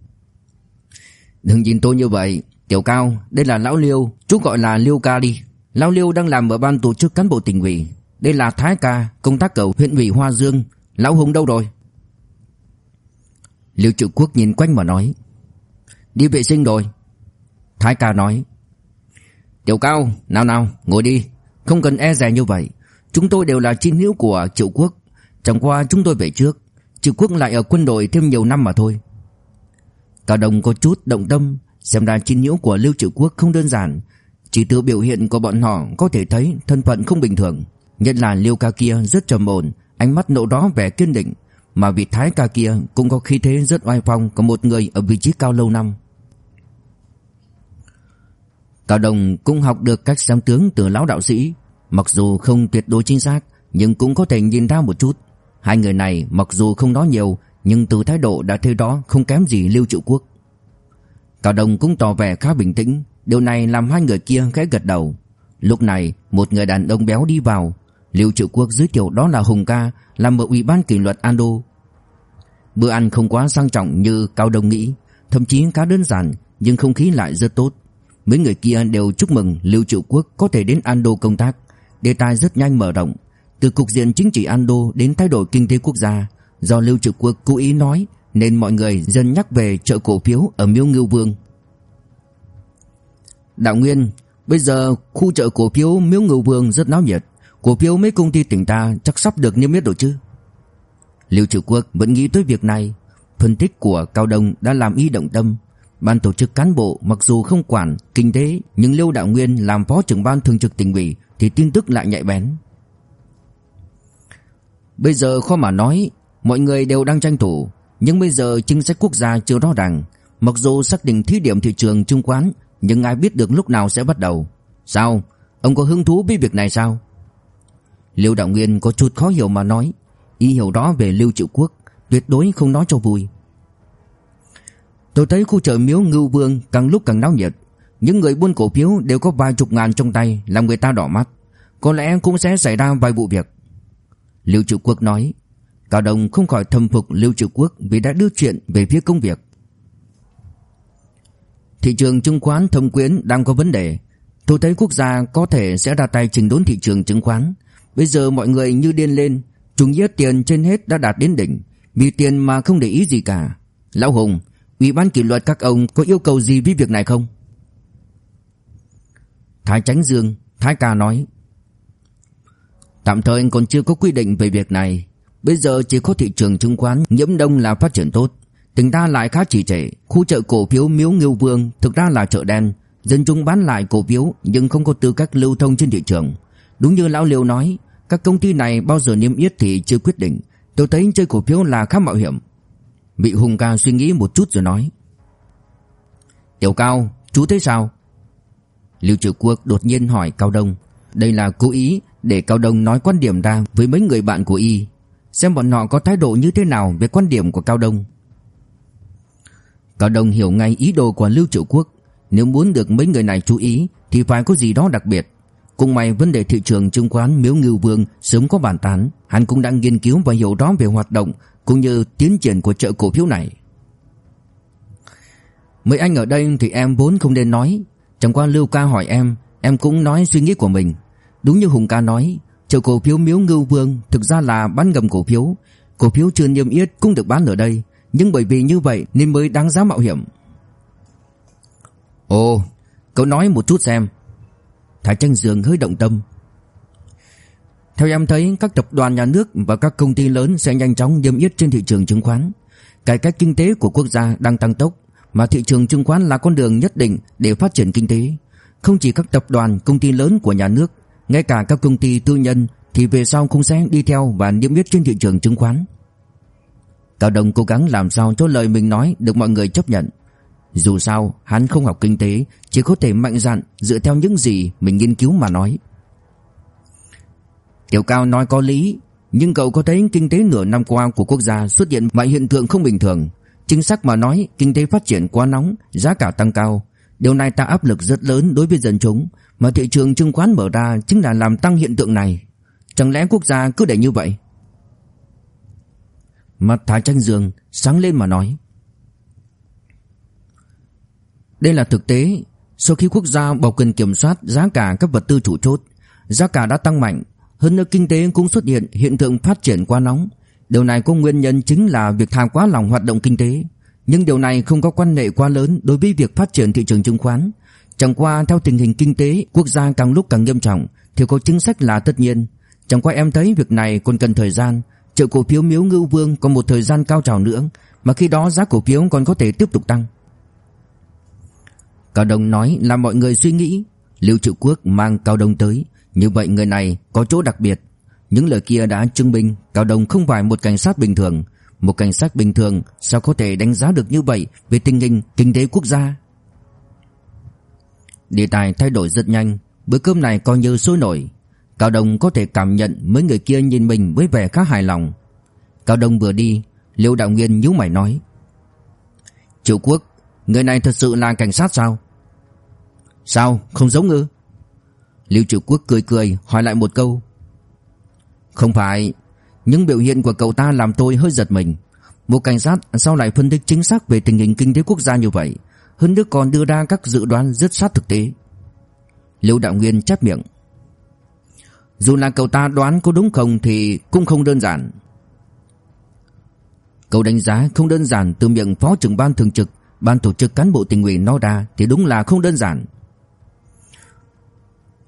Đừng nhìn tôi như vậy Tiểu Cao. Đây là Lão Liêu. Chú gọi là Liêu Ca đi. Lão Liêu đang làm ở ban tổ chức cán bộ tỉnh ủy. Đây là Thái Ca Công tác ở huyện ủy Hoa Dương. Lão Hùng đâu rồi? Liêu Triệu Quốc nhìn quanh mà nói. Đi vệ sinh rồi. Thái ca nói. Tiểu cao, nào nào, ngồi đi. Không cần e dè như vậy. Chúng tôi đều là chiến hữu của triệu quốc. Chẳng qua chúng tôi về trước. Triệu quốc lại ở quân đội thêm nhiều năm mà thôi. Cao Đông có chút động tâm, Xem ra chiến hữu của Lưu Triệu Quốc không đơn giản. Chỉ từ biểu hiện của bọn họ Có thể thấy thân phận không bình thường. Nhất là lưu ca kia rất trầm ổn, Ánh mắt nộ đó vẻ kiên định. Mà vị thái ca kia cũng có khí thế rất oai phong Của một người ở vị trí cao lâu năm. Cao Đồng cũng học được cách xem tướng từ lão đạo sĩ. Mặc dù không tuyệt đối chính xác, Nhưng cũng có thể nhìn ra một chút. Hai người này mặc dù không nói nhiều, Nhưng từ thái độ đã thấy đó không kém gì Lưu Triệu Quốc. Cao Đồng cũng tỏ vẻ khá bình tĩnh. Điều này làm hai người kia khẽ gật đầu. Lúc này, một người đàn ông béo đi vào. Lưu Triệu Quốc giới thiệu đó là Hùng Ca Làm ở ủy ban kỷ luật Ando Bữa ăn không quá sang trọng như Cao đồng nghĩ. Thậm chí khá đơn giản, Nhưng không khí lại rất tốt. Mấy người kia đều chúc mừng Lưu Triệu Quốc có thể đến Ando công tác. Đề tài rất nhanh mở rộng. Từ cục diện chính trị Ando đến thay đổi kinh tế quốc gia, Do Lưu Triệu Quốc cố ý nói, Nên mọi người dần nhắc về chợ cổ phiếu ở Miêu Ngưu Vương. Đạo Nguyên, Bây giờ khu chợ cổ phiếu Miếu Ngưu Vương rất náo nhiệt. Cổ phiếu mấy công ty tỉnh ta chắc sắp được niêm yết rồi chứ? Lưu Triệu Quốc vẫn nghĩ tới việc này. Phân tích của Cao Đông đã làm y động tâm. Ban tổ chức cán bộ mặc dù không quản kinh tế, Nhưng Lưu Đạo Nguyên làm phó trưởng ban thường trực tỉnh ủy Thì tin tức lại nhạy bén Bây giờ khó mà nói, Mọi người đều đang tranh thủ, Nhưng bây giờ chính sách quốc gia chưa rõ ràng Mặc dù xác định thí điểm thị trường chứng khoán, Nhưng ai biết được lúc nào sẽ bắt đầu Sao? Ông có hứng thú với việc này sao? Lưu Đạo Nguyên có chút khó hiểu mà nói, Ý hiểu đó về Lưu Triệu Quốc, Tuyệt đối không nói cho vui Tôi thấy khu chợ miếu Ngưu Vương càng lúc càng náo nhiệt. Những người buôn cổ phiếu đều có vài chục ngàn trong tay, Làm người ta đỏ mắt. Có lẽ cũng sẽ xảy ra vài vụ việc. Lưu Triệu Quốc nói Cao Đồng không khỏi thâm phục Lưu Triệu Quốc Vì đã đưa chuyện về phía công việc. Thị trường chứng khoán thông quyến đang có vấn đề. Tôi thấy quốc gia có thể sẽ ra tay chỉnh đốn thị trường chứng khoán. Bây giờ mọi người như điên lên, Chủ nghĩa tiền trên hết đã đạt đến đỉnh, Vì tiền mà không để ý gì cả. Lão Hùng Ủy ban kỷ luật các ông có yêu cầu gì với việc này không? Thái Chánh Dương, Thái Ca nói, Tạm thời còn chưa có quy định về việc này. Bây giờ chỉ có thị trường chứng khoán, nhiễm đông là phát triển tốt. Tỉnh ta lại khá trì trệ. Khu chợ cổ phiếu Miếu Ngưu Vương thực ra là chợ đen. Dân chúng bán lại cổ phiếu, nhưng không có tư cách lưu thông trên thị trường. Đúng như Lão Liêu nói, Các công ty này bao giờ niêm yết thì chưa quyết định. Tôi thấy chơi cổ phiếu là khá mạo hiểm. Vị Hùng ca suy nghĩ một chút rồi nói. Tiểu Cao, Chú thấy sao? Lưu triệu Quốc đột nhiên hỏi Cao Đông. Đây là cố ý để Cao Đông nói quan điểm ra Với mấy người bạn của y. Xem bọn họ có thái độ như thế nào Về quan điểm của Cao Đông. Cao Đông hiểu ngay ý đồ của Lưu Triệu Quốc. Nếu muốn được mấy người này chú ý, Thì phải có gì đó đặc biệt. Cùng may vấn đề thị trường chứng khoán Miếu Ngưu Vương sớm có bàn tán. Hắn cũng đang nghiên cứu và hiểu rõ về hoạt động cũng như tiến triển của chợ cổ phiếu này. Mấy anh ở đây thì em vốn không nên nói, chẳng qua Lưu ca hỏi em, em cũng nói suy nghĩ của mình. Đúng như Hùng ca nói, chợ cổ phiếu Miếu Ngưu Vương thực ra là bán ngầm cổ phiếu, cổ phiếu chưa niêm yết cũng được bán ở đây, nhưng bởi vì như vậy nên mới đáng giá mạo hiểm. Ồ, cậu nói một chút xem. Thái Tranh Dương hơi động tâm, theo em thấy các tập đoàn nhà nước và các công ty lớn sẽ nhanh chóng niêm yết trên thị trường chứng khoán. Cải cách kinh tế của quốc gia đang tăng tốc mà thị trường chứng khoán là con đường nhất định để phát triển kinh tế. Không chỉ các tập đoàn, công ty lớn của nhà nước, ngay cả các công ty tư nhân thì về sau cũng sẽ đi theo và niêm yết trên thị trường chứng khoán. Cao Đông cố gắng làm sao cho lời mình nói được mọi người chấp nhận. Dù sao, hắn không học kinh tế, chỉ có thể mạnh dạn dựa theo những gì mình nghiên cứu mà nói. Tiểu Cao nói có lý, nhưng cậu có thấy kinh tế nửa năm qua của quốc gia xuất hiện vài hiện tượng không bình thường. Chính xác mà nói, kinh tế phát triển quá nóng, giá cả tăng cao. Điều này tạo áp lực rất lớn đối với dân chúng, mà thị trường chứng khoán mở ra chính là làm tăng hiện tượng này. Chẳng lẽ quốc gia cứ để như vậy? Mặt Thái Tranh Dương sáng lên mà nói. Đây là thực tế, sau khi quốc gia bảo quyền kiểm soát giá cả các vật tư chủ chốt, giá cả đã tăng mạnh, hơn nữa kinh tế cũng xuất hiện hiện tượng phát triển quá nóng. Điều này có nguyên nhân chính là việc tham quá lòng hoạt động kinh tế. Nhưng điều này không có quan hệ quá lớn đối với việc phát triển thị trường chứng khoán. Chẳng qua theo tình hình kinh tế quốc gia càng lúc càng nghiêm trọng thì có chính sách là tất nhiên. Chẳng qua em thấy việc này còn cần thời gian. Chợ cổ phiếu Miếu Ngưu Vương còn một thời gian cao trào nữa, mà khi đó giá cổ phiếu còn có thể tiếp tục tăng. Cao Đông nói là mọi người suy nghĩ, Lưu triệu Quốc mang Cao Đông tới, như vậy người này có chỗ đặc biệt. Những lời kia đã chứng minh Cao Đông không phải một cảnh sát bình thường, một cảnh sát bình thường sao có thể đánh giá được như vậy về tình hình kinh tế quốc gia. Đề tài thay đổi rất nhanh, bữa cơm này coi như sôi nổi. Cao Đông có thể cảm nhận mấy người kia nhìn mình với vẻ khá hài lòng. Cao Đông vừa đi, Liêu Đạo Nguyên nhíu mày nói: "Triệu Quốc, người này thật sự là cảnh sát sao?" "Sao, không giống ư?" Liêu Triệu Quốc cười cười hỏi lại một câu. "Không phải, những biểu hiện của cậu ta làm tôi hơi giật mình. Một cảnh sát sao lại phân tích chính xác về tình hình kinh tế quốc gia như vậy, hơn nữa còn đưa ra các dự đoán rất sát thực tế." Liêu Đạo Nguyên chép miệng. Dù là cậu ta đoán có đúng không thì cũng không đơn giản. Câu đánh giá không đơn giản từ miệng phó trưởng ban thường trực, ban tổ chức cán bộ tỉnh ủy nói ra thì đúng là không đơn giản.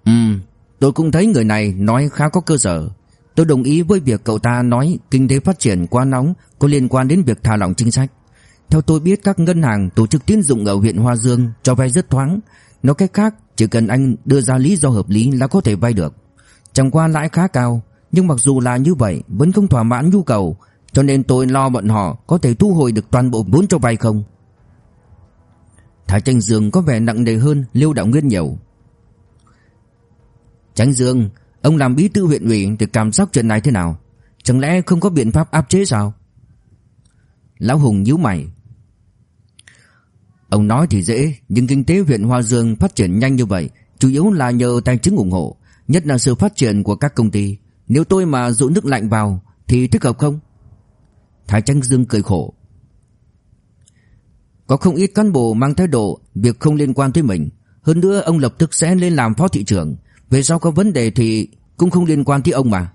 Ừm, tôi cũng thấy người này nói khá có cơ sở. Tôi đồng ý với việc cậu ta nói kinh tế phát triển quá nóng có liên quan đến việc thả lỏng chính sách. Theo tôi biết các ngân hàng tổ chức tín dụng ở huyện Hoa Dương cho vay rất thoáng. Nói cách khác, chỉ cần anh đưa ra lý do hợp lý là có thể vay được. Chẳng qua lãi khá cao, nhưng mặc dù là như vậy vẫn không thỏa mãn nhu cầu, cho nên tôi lo bọn họ có thể thu hồi được toàn bộ vốn cho vay không. Thái Tranh Dương có vẻ nặng nề hơn Liêu Đạo Nguyên nhiều. Tránh Dương, ông làm bí thư huyện ủy thì cảm giác chuyện này thế nào? Chẳng lẽ không có biện pháp áp chế sao? Lão Hùng nhíu mày. Ông nói thì dễ, nhưng kinh tế huyện Hoa Dương phát triển nhanh như vậy, chủ yếu là nhờ tài chính ủng hộ, nhất là sự phát triển của các công ty. Nếu tôi mà dụ nước lạnh vào thì thích hợp không? Thái Tránh Dương cười khổ. Có không ít cán bộ mang thái độ việc không liên quan tới mình, hơn nữa ông lập tức sẽ lên làm phó thị trưởng, về sau có vấn đề thì cũng không liên quan tới ông mà.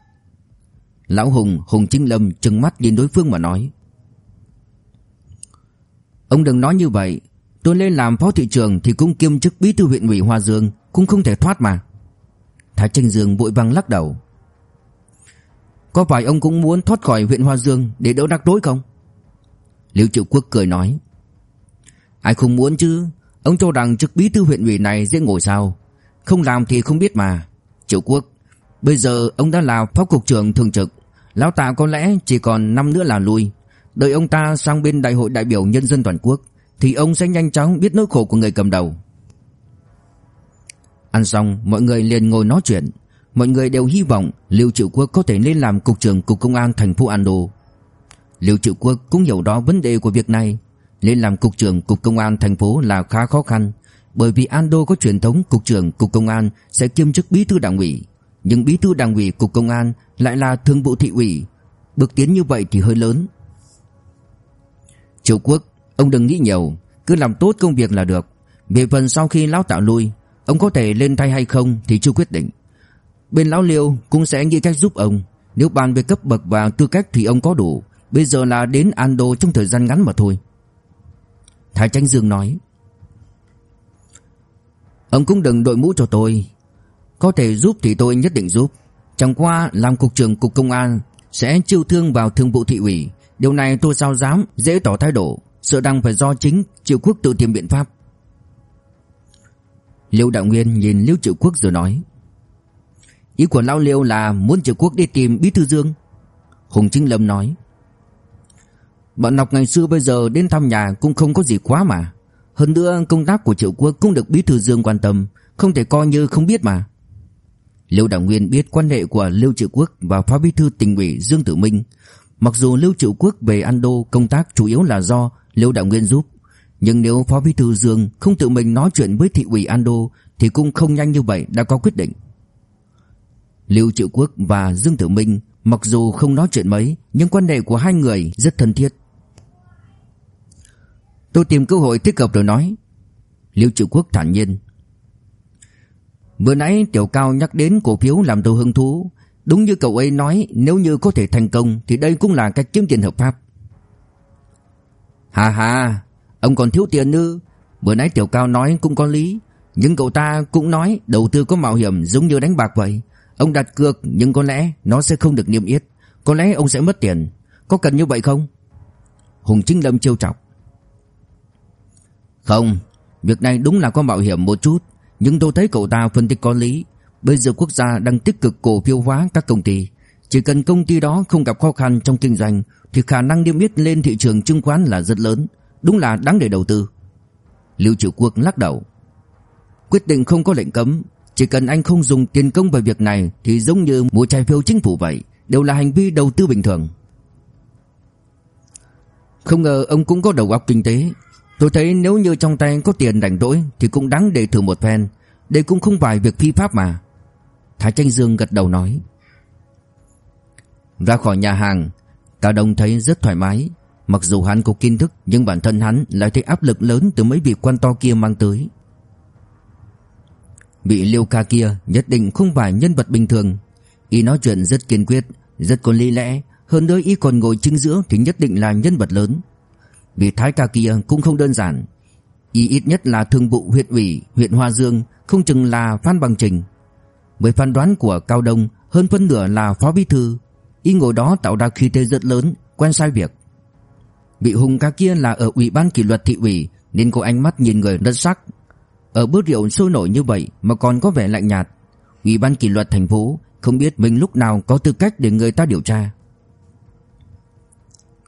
Lão Hùng, Hùng Chính Lâm trừng mắt nhìn đối phương mà nói. Ông đừng nói như vậy, tôi lên làm phó thị trường thì cũng kiêm chức bí thư huyện ủy Hoa Dương, cũng không thể thoát mà. Thái Tranh Dương vội vàng lắc đầu. Có phải ông cũng muốn thoát khỏi huyện Hoa Dương để đỡ đắc đối không? Liễu Triệu Quốc cười nói. Ai không muốn chứ, ông cho rằng chức bí thư huyện ủy này dễ ngồi sao? Không làm thì không biết mà. Triệu Quốc, bây giờ ông đã là phó cục trưởng thường trực, lão tạ có lẽ chỉ còn năm nữa là lui. Đợi ông ta sang bên đại hội đại biểu nhân dân toàn quốc thì ông sẽ nhanh chóng biết nỗi khổ của người cầm đầu. Ăn xong, mọi người liền ngồi nói chuyện. Mọi người đều hy vọng Liêu Triệu Quốc có thể lên làm cục trưởng cục công an thành phố Ando. Liêu Triệu Quốc cũng hiểu rõ vấn đề của việc này. Lên làm cục trưởng cục công an thành phố là khá khó khăn, bởi vì Ando có truyền thống cục trưởng cục công an sẽ kiêm chức bí thư đảng ủy, nhưng bí thư đảng ủy cục công an lại là thường vụ thị ủy, bước tiến như vậy thì hơi lớn. Triệu Quốc, ông đừng nghĩ nhiều, cứ làm tốt công việc là được. Về phần sau khi lão tạo lui, ông có thể lên thay hay không thì chưa quyết định. Bên lão Liêu cũng sẽ nghĩ cách giúp ông, nếu bàn về cấp bậc và tư cách thì ông có đủ, bây giờ là đến Ando trong thời gian ngắn mà thôi. Thái Tranh Dương nói. Ông cũng đừng đội mũ cho tôi, có thể giúp thì tôi nhất định giúp. Chẳng qua làm cục trưởng cục công an sẽ chiêu thương vào thương vụ thị ủy, điều này tôi sao dám dễ tỏ thái độ, sợ rằng phải do chính Triệu Quốc tự tìm biện pháp. Liêu Đạo Nguyên nhìn Liêu Triệu Quốc rồi nói: Ý của Lão Liêu là muốn Triệu Quốc đi tìm Bí Thư Dương. Hùng Chính Lâm nói: Bọn học ngày xưa bây giờ đến thăm nhà cũng không có gì quá mà. Hơn nữa công tác của Triệu Quốc cũng được Bí Thư Dương quan tâm, không thể coi như không biết mà. lưu Đạo Nguyên biết quan hệ của lưu Triệu Quốc và Phó Bí Thư tỉnh ủy Dương Tử Minh. Mặc dù lưu Triệu Quốc về Ando công tác chủ yếu là do lưu Đạo Nguyên giúp, nhưng nếu Phó Bí Thư Dương không tự mình nói chuyện với thị ủy Ando thì cũng không nhanh như vậy đã có quyết định. lưu Triệu Quốc và Dương Tử Minh mặc dù không nói chuyện mấy nhưng quan hệ của hai người rất thân thiết. Tôi tìm cơ hội thích hợp rồi nói. Liêu Triệu Quốc thản nhiên. Vừa nãy Tiểu Cao nhắc đến cổ phiếu làm tôi hứng thú. Đúng như cậu ấy nói nếu như có thể thành công thì đây cũng là cách kiếm tiền hợp pháp. Hà hà, ông còn thiếu tiền nữa Vừa nãy Tiểu Cao nói cũng có lý. Nhưng cậu ta cũng nói đầu tư có mạo hiểm giống như đánh bạc vậy. Ông đặt cược nhưng có lẽ nó sẽ không được niêm yết. Có lẽ ông sẽ mất tiền. Có cần như vậy không? Hùng Chính Lâm trêu chọc. Không, việc này đúng là có mạo hiểm một chút. Nhưng tôi thấy cậu ta phân tích có lý. Bây giờ quốc gia đang tích cực cổ phiếu hóa các công ty. Chỉ cần công ty đó không gặp khó khăn trong kinh doanh thì khả năng niêm yết lên thị trường chứng khoán là rất lớn. Đúng là đáng để đầu tư. Lưu Triệu Quốc lắc đầu. Quyết định không có lệnh cấm, chỉ cần anh không dùng tiền công vào việc này thì giống như mua trái phiếu chính phủ vậy, đều là hành vi đầu tư bình thường. Không ngờ ông cũng có đầu óc kinh tế. Tôi thấy nếu như trong tay có tiền rảnh rỗi thì cũng đáng để thử một phen. Đây cũng không phải việc phi pháp mà. Thái Tranh Dương gật đầu nói. Ra khỏi nhà hàng, Cao Đông thấy rất thoải mái. Mặc dù hắn có kiến thức nhưng bản thân hắn lại thấy áp lực lớn từ mấy vị quan to kia mang tới. Vị Liêu Ca kia nhất định không phải nhân vật bình thường. Y nói chuyện rất kiên quyết, rất có lý lẽ, hơn nữa y còn ngồi chính giữa thì nhất định là nhân vật lớn. Vị Thái Ca kia cũng không đơn giản. Y ít nhất là thường vụ huyện ủy, huyện Hoa Dương, không chừng là Phan Bằng Trình. Với phán đoán của Cao Đông, hơn phân nửa là phó bí thư. Y ngồi đó tạo ra khí thế rất lớn, quen sai việc. Vị hùng ca kia là ở ủy ban kỷ luật thị ủy nên có ánh mắt nhìn người rất sắc. Ở bước rượu sôi nổi như vậy mà còn có vẻ lạnh nhạt. Ủy ban kỷ luật thành phố không biết mình lúc nào có tư cách để người ta điều tra.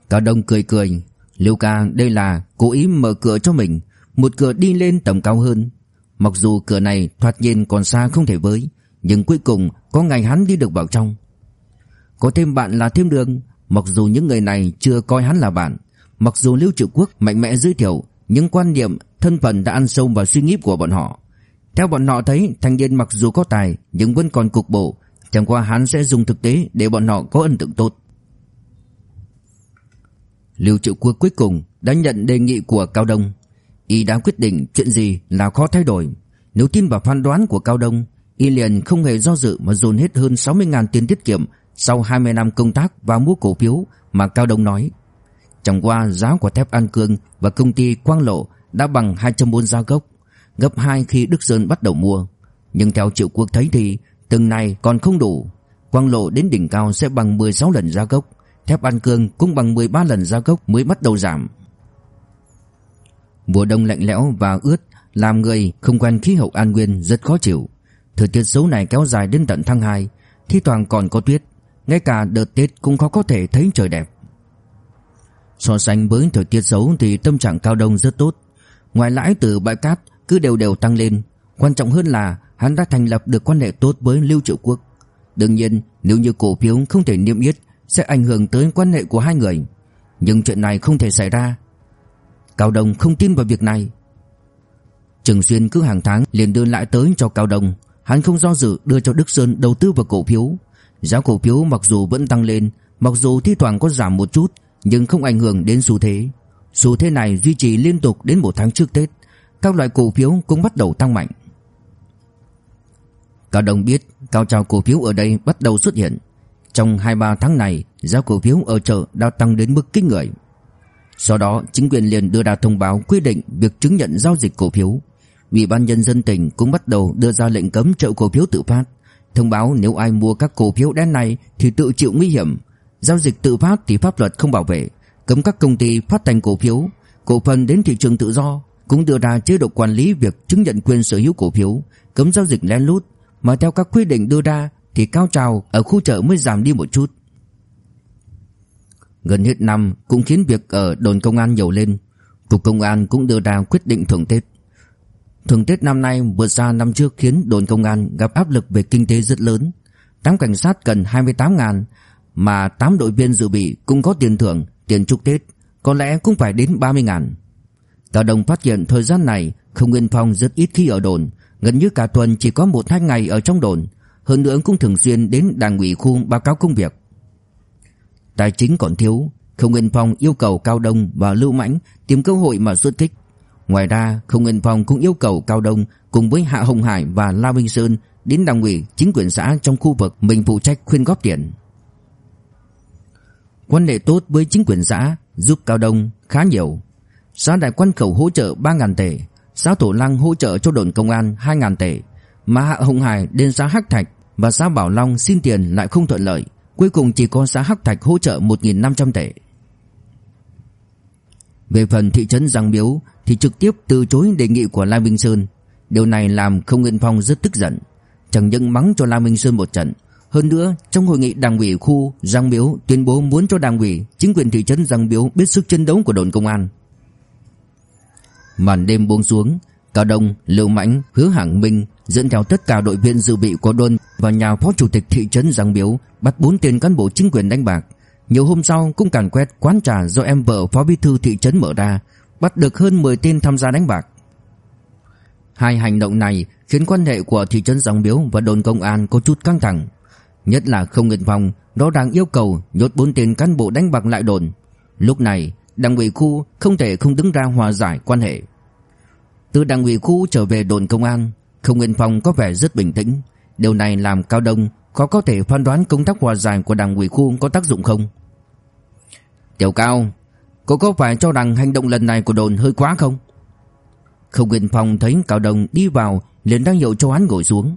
Cao Đông cười cười, Liêu ca đây là cố ý mở cửa cho mình, một cửa đi lên tầm cao hơn. Mặc dù cửa này thoạt nhìn còn xa không thể với, nhưng cuối cùng có ngày hắn đi được vào trong. Có thêm bạn là thêm đường, mặc dù những người này chưa coi hắn là bạn, Mặc dù Lưu Triệu Quốc mạnh mẽ giới thiệu những quan niệm thân phận đã ăn sâu vào suy nghĩ của bọn họ. Theo bọn họ thấy thanh niên mặc dù có tài nhưng vẫn còn cục bộ, chẳng qua hắn sẽ dùng thực tế để bọn họ có ấn tượng tốt. Lưu Triệu Quốc cuối cùng đã nhận đề nghị của Cao Đông. Y đã quyết định chuyện gì là khó thay đổi. Nếu tin vào phán đoán của Cao Đông, Y liền không hề do dự mà dồn hết hơn 60.000 tiền tiết kiệm sau 20 năm công tác vào mua cổ phiếu mà Cao Đông nói. Chẳng qua giá của thép An Cương và công ty Quang Lộ đã bằng 240 giá gốc, gấp 2 khi Đức Sơn bắt đầu mua. Nhưng theo Triệu Quốc thấy thì từng này còn không đủ. Quang Lộ đến đỉnh cao sẽ bằng 16 lần giá gốc, thép An Cương cũng bằng 13 lần giá gốc mới bắt đầu giảm. Mùa đông lạnh lẽo và ướt làm người không quen khí hậu An Nguyên rất khó chịu. Thời tiết xấu này kéo dài đến tận tháng 2, thi thoảng còn có tuyết, ngay cả đợt Tết cũng khó có thể thấy trời đẹp. So sánh với thời tiết xấu thì tâm trạng Cao Đông rất tốt. Ngoài lãi từ bãi cát cứ đều đều tăng lên, quan trọng hơn là hắn đã thành lập được quan hệ tốt với Lưu Triệu Quốc. Đương nhiên, nếu như cổ phiếu không thể niêm yết sẽ ảnh hưởng tới quan hệ của hai người, nhưng chuyện này không thể xảy ra. Cao Đông không tin vào việc này. Trường Xuyên cứ hàng tháng liền đưa lại tới cho Cao Đông, hắn không do dự đưa cho Đức Sơn đầu tư vào cổ phiếu. Giá cổ phiếu mặc dù vẫn tăng lên, mặc dù thi thoảng có giảm một chút, nhưng không ảnh hưởng đến xu thế. Xu thế này duy trì liên tục đến một tháng trước Tết, các loại cổ phiếu cũng bắt đầu tăng mạnh. Cao Đông biết cao trào cổ phiếu ở đây bắt đầu xuất hiện. Trong 2-3 tháng này, giá cổ phiếu ở chợ đã tăng đến mức kinh người. Sau đó, chính quyền liền đưa ra thông báo quy định việc chứng nhận giao dịch cổ phiếu. Ủy ban nhân dân tỉnh cũng bắt đầu đưa ra lệnh cấm chợ cổ phiếu tự phát, thông báo nếu ai mua các cổ phiếu đen này thì tự chịu nguy hiểm, Giao dịch tự phát thì pháp luật không bảo vệ, cấm các công ty phát hành cổ phiếu, cổ phần đến thị trường tự do, cũng đưa ra chế độ quản lý việc chứng nhận quyền sở hữu cổ phiếu, cấm giao dịch lén lút, mà theo các quy định đưa ra thì cao trào ở khu chợ mới giảm đi một chút. Gần hết năm cũng khiến việc ở đồn công an nhiều lên, cục công an cũng đưa ra quyết định thưởng Tết. Thưởng Tết năm nay vượt xa năm trước khiến đồn công an gặp áp lực về kinh tế rất lớn. Tám cảnh sát cần 28 ngàn, mà 8 đội viên dự bị cũng có tiền thưởng, tiền chúc Tết, có lẽ cũng phải đến 30 ngàn. Cao Đồng phát hiện thời gian này Không Nguyên Phong rất ít khi ở đồn, gần như cả tuần chỉ có một hai ngày ở trong đồn, hơn nữa cũng thường xuyên đến đảng ủy khu báo cáo công việc. Tài chính còn thiếu, Không Nguyên Phong yêu cầu Cao Đông và Lưu Mãnh tìm cơ hội mà xuất kích. Ngoài ra, Không Nguyên Phong cũng yêu cầu Cao Đông cùng với Hạ Hồng Hải và La Minh Sơn đến đảng ủy chính quyền xã trong khu vực mình phụ trách khuyên góp tiền. Quan hệ tốt với chính quyền xã giúp Cao Đông khá nhiều. Xã đại quan khẩu hỗ trợ 3.000 tệ, xã Tổ Lăng hỗ trợ cho đồn công an 2.000 tệ, mà Hạ Hồng Hải đến xã Hắc Thạch và xã Bảo Long xin tiền lại không thuận lợi, cuối cùng chỉ có xã Hắc Thạch hỗ trợ 1.500 tệ. Về phần thị trấn Giang Miếu thì trực tiếp từ chối đề nghị của La Minh Sơn, điều này làm Không Nguyên Phong rất tức giận, chẳng những mắng cho La Minh Sơn một trận, hơn nữa, trong hội nghị đảng ủy khu Giang Miếu tuyên bố muốn cho đảng ủy, chính quyền thị trấn Giang Miếu biết sức chiến đấu của đồn công an. Màn đêm buông xuống, Cao Đông, Lưu Mãnh, Hứa Hạng Minh dẫn theo tất cả đội viên dự bị của đồn vào nhà phó chủ tịch thị trấn Giang biếu bắt bốn tên cán bộ chính quyền đánh bạc. Nhiều hôm sau cũng càn quét quán trà do em vợ phó bí thư thị trấn mở ra, bắt được hơn 10 tên tham gia đánh bạc. Hai hành động này khiến quan hệ của thị trấn Giang biếu và đồn công an có chút căng thẳng. Nhất là không nghiện phòng Nó đang yêu cầu nhốt bốn tên cán bộ đánh bạc lại đồn Lúc này Đảng ủy khu không thể không đứng ra hòa giải quan hệ Từ đảng ủy khu trở về đồn công an không Nguyên phòng có vẻ rất bình tĩnh. Điều này làm Cao Đông Có có thể phán đoán công tác hòa giải của đảng ủy khu có tác dụng không? Tiểu Cao, Cô có phải cho rằng hành động lần này của đồn hơi quá không? Không Nguyên phòng thấy Cao Đông đi vào, liền đang hiệu cho hắn ngồi xuống.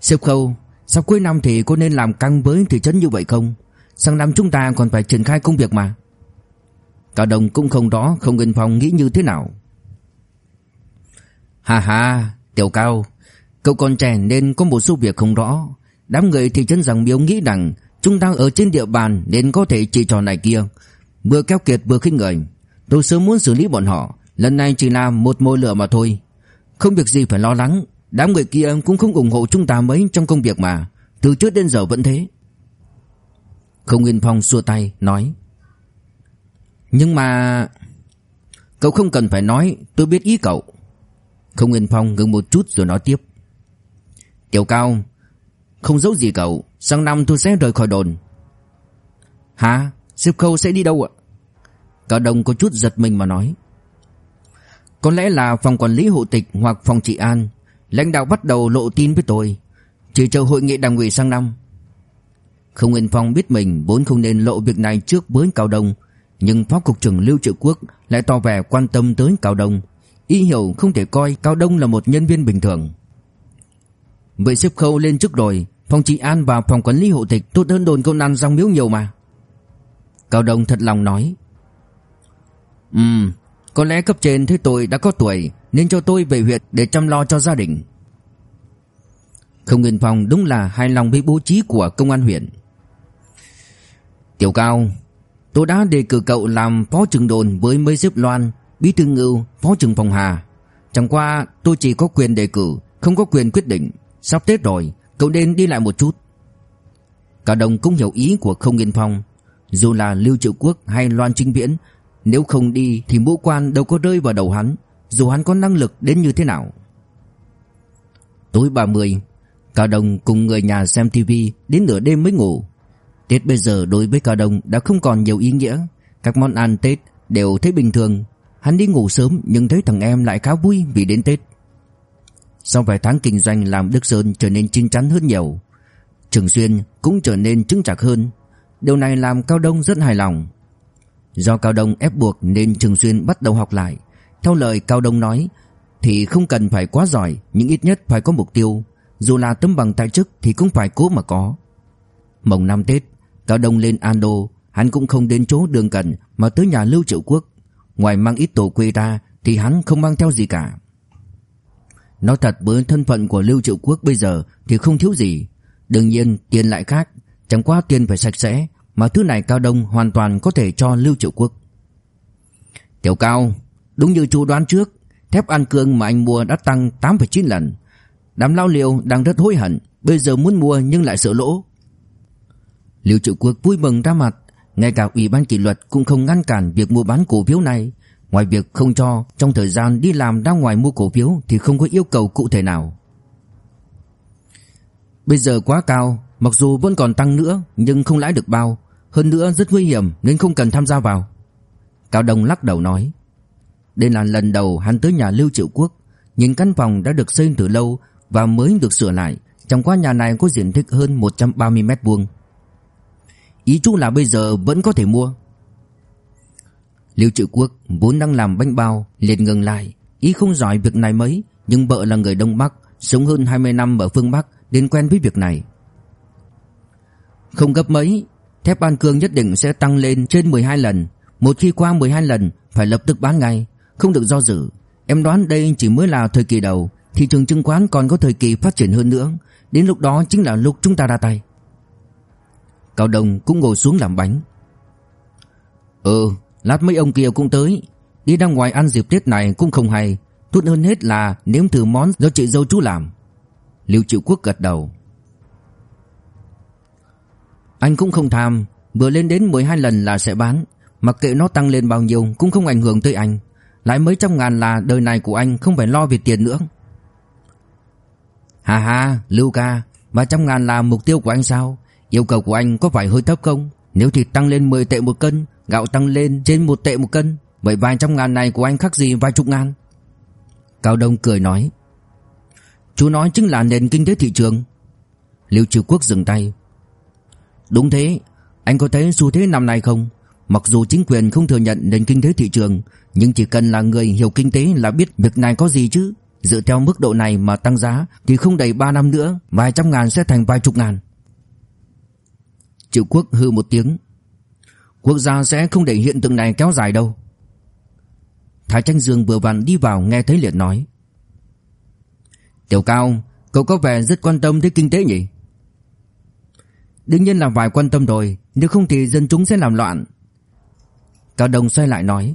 Sếp khâu, Sắp cuối năm thì cô nên làm căng với thị trấn như vậy không? Sang năm chúng ta còn phải triển khai công việc mà. Cao Đông cũng không rõ Không Nguyên Phong nghĩ như thế nào. Hà hà Tiểu Cao. Cậu còn trẻ nên có một số việc không rõ. Đám người thị trấn rằng miếu nghĩ rằng Chúng ta ở trên địa bàn nên có thể chỉ trò này kia. Vừa kéo kiệt vừa khinh người. Tôi sớm muốn xử lý bọn họ. Lần này chỉ là một môi lửa mà thôi. Không việc gì phải lo lắng. Đám người kia cũng không ủng hộ chúng ta mấy trong công việc mà. Từ trước đến giờ vẫn thế. Không Nguyên Phong xua tay, nói. Nhưng mà Cậu không cần phải nói. Tôi biết ý cậu. Không Nguyên Phong ngừng một chút rồi nói tiếp. Tiểu Cao, Không giấu gì cậu, Sang năm tôi sẽ rời khỏi đồn. Hả? Sếp Khâu sẽ đi đâu ạ? Cao Đông có chút giật mình mà nói. Có lẽ là phòng quản lý hộ tịch hoặc phòng trị an, Lãnh đạo bắt đầu lộ tin với tôi, Chỉ chờ hội nghị đảng ủy sang năm. Không Nguyên Phong biết mình vốn không nên lộ việc này trước với Cao Đông, Nhưng Phó Cục trưởng Lưu Triệu Quốc lại tỏ vẻ quan tâm tới Cao Đông. Y hiểu không thể coi Cao Đông là một nhân viên bình thường. Vậy xếp khâu lên trước rồi Phòng trị an và phòng quản lý hộ tịch tốt hơn đồn công an rong miếu nhiều mà. Cao Đông thật lòng nói. Ừm, có lẽ cấp trên thấy tôi đã có tuổi, Nên cho tôi về huyện để chăm lo cho gia đình. Không Nguyên Phong đúng là hài lòng với bố trí của công an huyện. Tiểu Cao, Tôi đã đề cử cậu làm phó trưởng đồn với mấy xếp loan Bí thư ngưu, phó trưởng phòng hà. Chẳng qua tôi chỉ có quyền đề cử Không có quyền quyết định. Sắp Tết rồi Cậu nên đi lại một chút. Cả đồng cũng hiểu ý của không Nghiên Phong. Dù là Lưu Triệu Quốc hay Loan Trinh Viễn nếu không đi thì mũ quan đâu có rơi vào đầu hắn Dù hắn có năng lực đến như thế nào. Tối 30 Cao Đông cùng người nhà xem tivi Đến nửa đêm mới ngủ. Tết bây giờ đối với Cao Đông đã không còn nhiều ý nghĩa. Các món ăn Tết đều thấy bình thường Hắn đi ngủ sớm nhưng thấy thằng em lại khá vui vì đến Tết Sau vài tháng kinh doanh làm Đức Sơn trở nên chín chắn hơn nhiều Trường Xuyên cũng trở nên chứng chạc hơn Điều này làm Cao Đông rất hài lòng Do Cao Đông ép buộc nên Trường Xuyên bắt đầu học lại. Theo lời Cao Đông nói thì không cần phải quá giỏi nhưng ít nhất phải có mục tiêu. Dù là tấm bằng tại chức thì cũng phải cố mà có. Mồng năm Tết, Cao Đông lên Ando, hắn cũng không đến chỗ đường cần mà tới nhà Lưu Triệu Quốc. Ngoài mang ít tổ quê ra thì hắn không mang theo gì cả. Nói thật với thân phận của Lưu Triệu Quốc bây giờ thì không thiếu gì. Đương nhiên tiền lại khác, chẳng qua tiền phải sạch sẽ, mà thứ này Cao Đông hoàn toàn có thể cho Lưu Triệu Quốc. Tiểu Cao, đúng như chú đoán trước, thép An Cương mà anh mua đã tăng 8,9 lần. Đám lao liều đang rất hối hận, bây giờ muốn mua nhưng lại sợ lỗ. Lưu Triệu Quốc vui mừng ra mặt, ngay cả ủy ban kỷ luật cũng không ngăn cản việc mua bán cổ phiếu này. Ngoài việc không cho trong thời gian đi làm ra ngoài mua cổ phiếu thì không có yêu cầu cụ thể nào. Bây giờ quá cao, mặc dù vẫn còn tăng nữa nhưng không lãi được bao, hơn nữa rất nguy hiểm nên không cần tham gia vào. Cao Đông lắc đầu nói. Đây là lần đầu hắn tới nhà Lưu Triệu Quốc, nhìn căn phòng đã được xây từ lâu và mới được sửa lại, trong qua nhà này có diện tích hơn 130 mét vuông. Ý chú là bây giờ vẫn có thể mua. Lưu Trự Quốc vốn đang làm bánh bao liền ngừng lại, Ý không giỏi việc này mấy Nhưng vợ là người Đông Bắc Sống hơn 20 năm ở phương Bắc Nên quen với việc này. Không gấp mấy Thép An Cương nhất định sẽ tăng lên trên 12 lần. Một khi qua 12 lần Phải lập tức bán ngay. Không được do dự. Em đoán đây chỉ mới là thời kỳ đầu. Thị trường chứng khoán còn có thời kỳ phát triển hơn nữa. Đến lúc đó chính là lúc chúng ta ra tay. Cao Đông cũng ngồi xuống làm bánh. Ừ Lát mấy ông kia cũng tới. Đi ra ngoài ăn dịp Tết này cũng không hay. Tốt hơn hết là nếm thử món do chị dâu chú làm. Lưu Triệu Quốc gật đầu. Anh cũng không tham. Vừa lên đến 12 lần là sẽ bán. Mặc kệ nó tăng lên bao nhiêu Cũng không ảnh hưởng tới anh. Lại mấy trăm ngàn là đời này của anh Không phải lo về tiền nữa. Hà hà Lưu ca, Ba trăm ngàn là mục tiêu của anh sao? Yêu cầu của anh có phải hơi thấp không? Nếu thịt tăng lên 10 tệ một cân, Gạo tăng lên trên 1 tệ một cân, Vậy vài trăm ngàn này của anh khác gì vài chục ngàn? Cao Đông cười nói, Chú nói chính là nền kinh tế thị trường. Liêu Trừ Quốc dừng tay. Đúng thế, Anh có thấy xu thế năm nay không? Mặc dù chính quyền không thừa nhận nền kinh tế thị trường, Nhưng chỉ cần là người hiểu kinh tế là biết việc này có gì chứ. Dựa theo mức độ này mà tăng giá Thì không đầy 3 năm nữa, Vài trăm ngàn sẽ thành vài chục ngàn. Triệu quốc hư một tiếng. Quốc gia sẽ không để hiện tượng này kéo dài đâu. Thái Tranh Dương vừa vặn đi vào nghe thấy liền nói. Tiểu Cao, Cậu có vẻ rất quan tâm tới kinh tế nhỉ? Đương nhiên là vài quan tâm rồi, Nếu không thì dân chúng sẽ làm loạn. Cao Đồng xoay lại nói.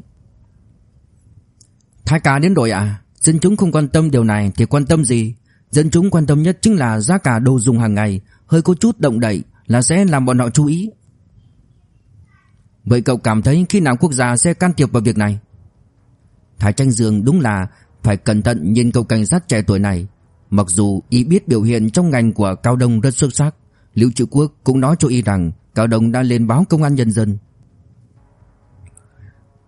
Thái ca đến rồi à Dân chúng không quan tâm điều này thì quan tâm gì? Dân chúng quan tâm nhất chính là giá cả đồ dùng hàng ngày, Hơi có chút động đậy là sẽ làm bọn họ chú ý. Vậy cậu cảm thấy khi nào quốc gia sẽ can thiệp vào việc này? Thái Tranh Dương đúng là Phải cẩn thận nhìn cậu cảnh sát trẻ tuổi này. Mặc dù y biết biểu hiện trong ngành của Cao Đông rất xuất sắc, Lưu Triệu Quốc cũng nói cho y rằng Cao Đông đã lên báo công an nhân dân.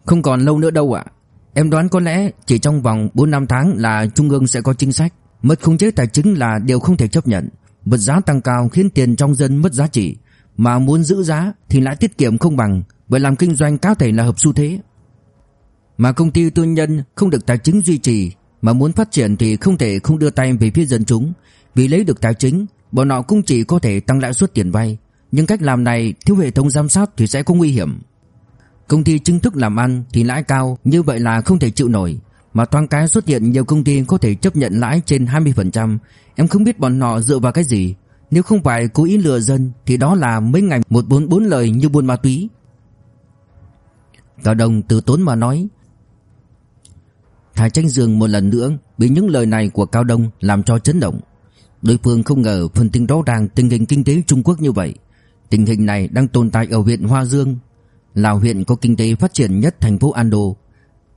Không còn lâu nữa đâu ạ. Em đoán có lẽ chỉ trong vòng 4 năm tháng là Trung ương sẽ có chính sách. Mất khống chế tài chính là điều không thể chấp nhận. Vật giá tăng cao khiến tiền trong dân mất giá trị. Mà muốn giữ giá thì lãi tiết kiệm không bằng Bởi làm kinh doanh có thể là hợp xu thế. Mà công ty tư nhân không được tài chính duy trì, Mà muốn phát triển thì không thể không đưa tay về phía dân chúng. Vì lấy được tài chính, Bọn họ cũng chỉ có thể tăng lãi suất tiền vay. Nhưng cách làm này thiếu hệ thống giám sát thì sẽ có nguy hiểm. Công ty chính thức làm ăn thì lãi cao, như vậy là không thể chịu nổi. Mà thoáng cái xuất hiện nhiều công ty có thể chấp nhận lãi trên 20% Em không biết bọn họ dựa vào cái gì. Nếu không phải cố ý lừa dân, Thì đó là mấy ngành 144 lời như buôn ma túy. Cao Đồng từ tốn mà nói, Thái Tranh Dương một lần nữa Bị những lời này của Cao Đông làm cho chấn động. Đối phương không ngờ phân tích rõ ràng tình hình kinh tế Trung Quốc như vậy. Tình hình này đang tồn tại ở huyện Hoa Dương. Là huyện có kinh tế phát triển nhất thành phố Ando.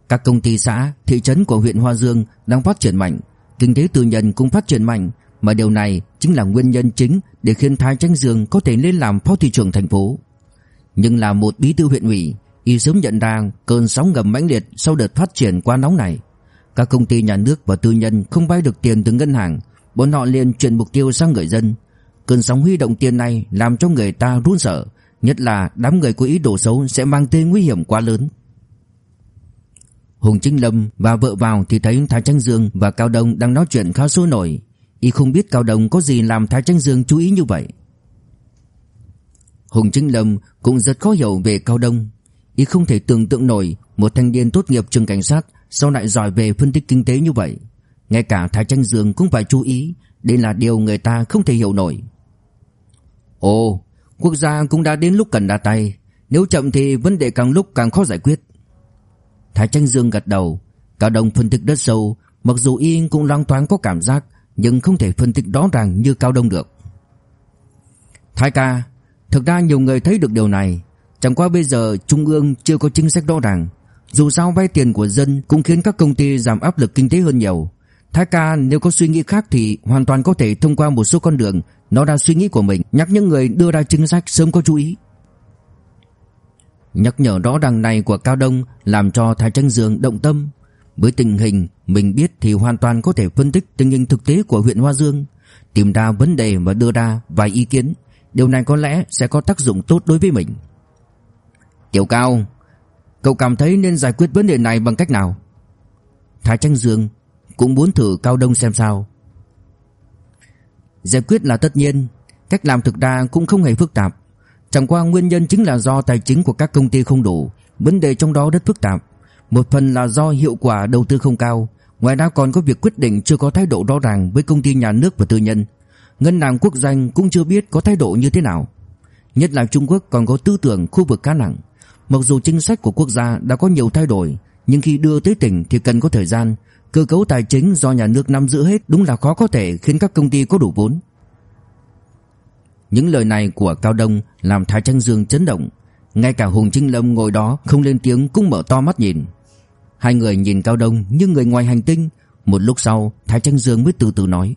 Các công ty xã, thị trấn của huyện Hoa Dương đang phát triển mạnh, kinh tế tư nhân cũng phát triển mạnh, mà điều này chính là nguyên nhân chính để khiến Thái Tranh Dương có thể lên làm phó thị trưởng thành phố. Nhưng là một bí thư huyện ủy, y sớm nhận ra cơn sóng ngầm mãnh liệt sau đợt phát triển quá nóng này. Các công ty nhà nước và tư nhân không vay được tiền từ ngân hàng, bọn họ liền chuyển mục tiêu sang người dân. Cơn sóng huy động tiền này làm cho người ta run sợ, Nhất là đám người có ý đồ xấu sẽ mang tên nguy hiểm quá lớn Hùng Chính Lâm và vợ vào thì thấy Thái Tranh Dương và Cao Đông đang nói chuyện khá sôi nổi. Y không biết Cao Đông có gì làm Thái Tranh Dương chú ý như vậy. Hùng Chính Lâm cũng rất khó hiểu về Cao Đông. Y không thể tưởng tượng nổi một thanh niên tốt nghiệp trường cảnh sát Sau lại giỏi về phân tích kinh tế như vậy. Ngay cả Thái Tranh Dương cũng phải chú ý, Đây là điều người ta không thể hiểu nổi. Ồ, Quốc gia cũng đã đến lúc cần đa tay. Nếu chậm thì vấn đề càng lúc càng khó giải quyết. Thái Tranh Dương gật đầu. Cao Đông phân tích rất sâu, Mặc dù y cũng loang toán có cảm giác, Nhưng không thể phân tích rõ ràng như Cao Đông được. Thái ca, Thực ra nhiều người thấy được điều này. Chẳng qua bây giờ Trung ương chưa có chính sách rõ ràng. Dù sao vay tiền của dân Cũng khiến các công ty giảm áp lực kinh tế hơn nhiều. Thái ca, nếu có suy nghĩ khác thì hoàn toàn có thể thông qua một số con đường. Nó ra suy nghĩ của mình. Nhắc những người đưa ra chính sách sớm có chú ý. Nhắc nhở rõ ràng này của Cao Đông Làm cho Thái Tranh Dương động tâm Với tình hình mình biết thì hoàn toàn có thể phân tích tình hình thực tế của huyện Hoa Dương Tìm ra vấn đề và đưa ra vài ý kiến Điều này có lẽ sẽ có tác dụng tốt đối với mình Tiểu Cao Cậu cảm thấy nên giải quyết vấn đề này bằng cách nào Thái Tranh Dương cũng muốn thử Cao Đông xem sao. Giải quyết là tất nhiên, cách làm thực ra cũng không hề phức tạp. Chẳng qua nguyên nhân chính là do tài chính của các công ty không đủ, vấn đề trong đó rất phức tạp. Một phần là do hiệu quả đầu tư không cao, ngoài ra còn có việc quyết định chưa có thái độ rõ ràng với công ty nhà nước và tư nhân. Ngân hàng quốc doanh cũng chưa biết có thái độ như thế nào. Nhất là Trung Quốc còn có tư tưởng khu vực khá nặng. Mặc dù chính sách của quốc gia đã có nhiều thay đổi, nhưng khi đưa tới tỉnh thì cần có thời gian, cơ cấu tài chính do nhà nước nắm giữ hết đúng là khó có thể khiến các công ty có đủ vốn. Những lời này của Cao Đông làm Thái Trăng Dương chấn động, ngay cả Hùng Trinh Lâm ngồi đó không lên tiếng cũng mở to mắt nhìn. Hai người nhìn Cao Đông như người ngoài hành tinh, một lúc sau Thái Trăng Dương mới từ từ nói: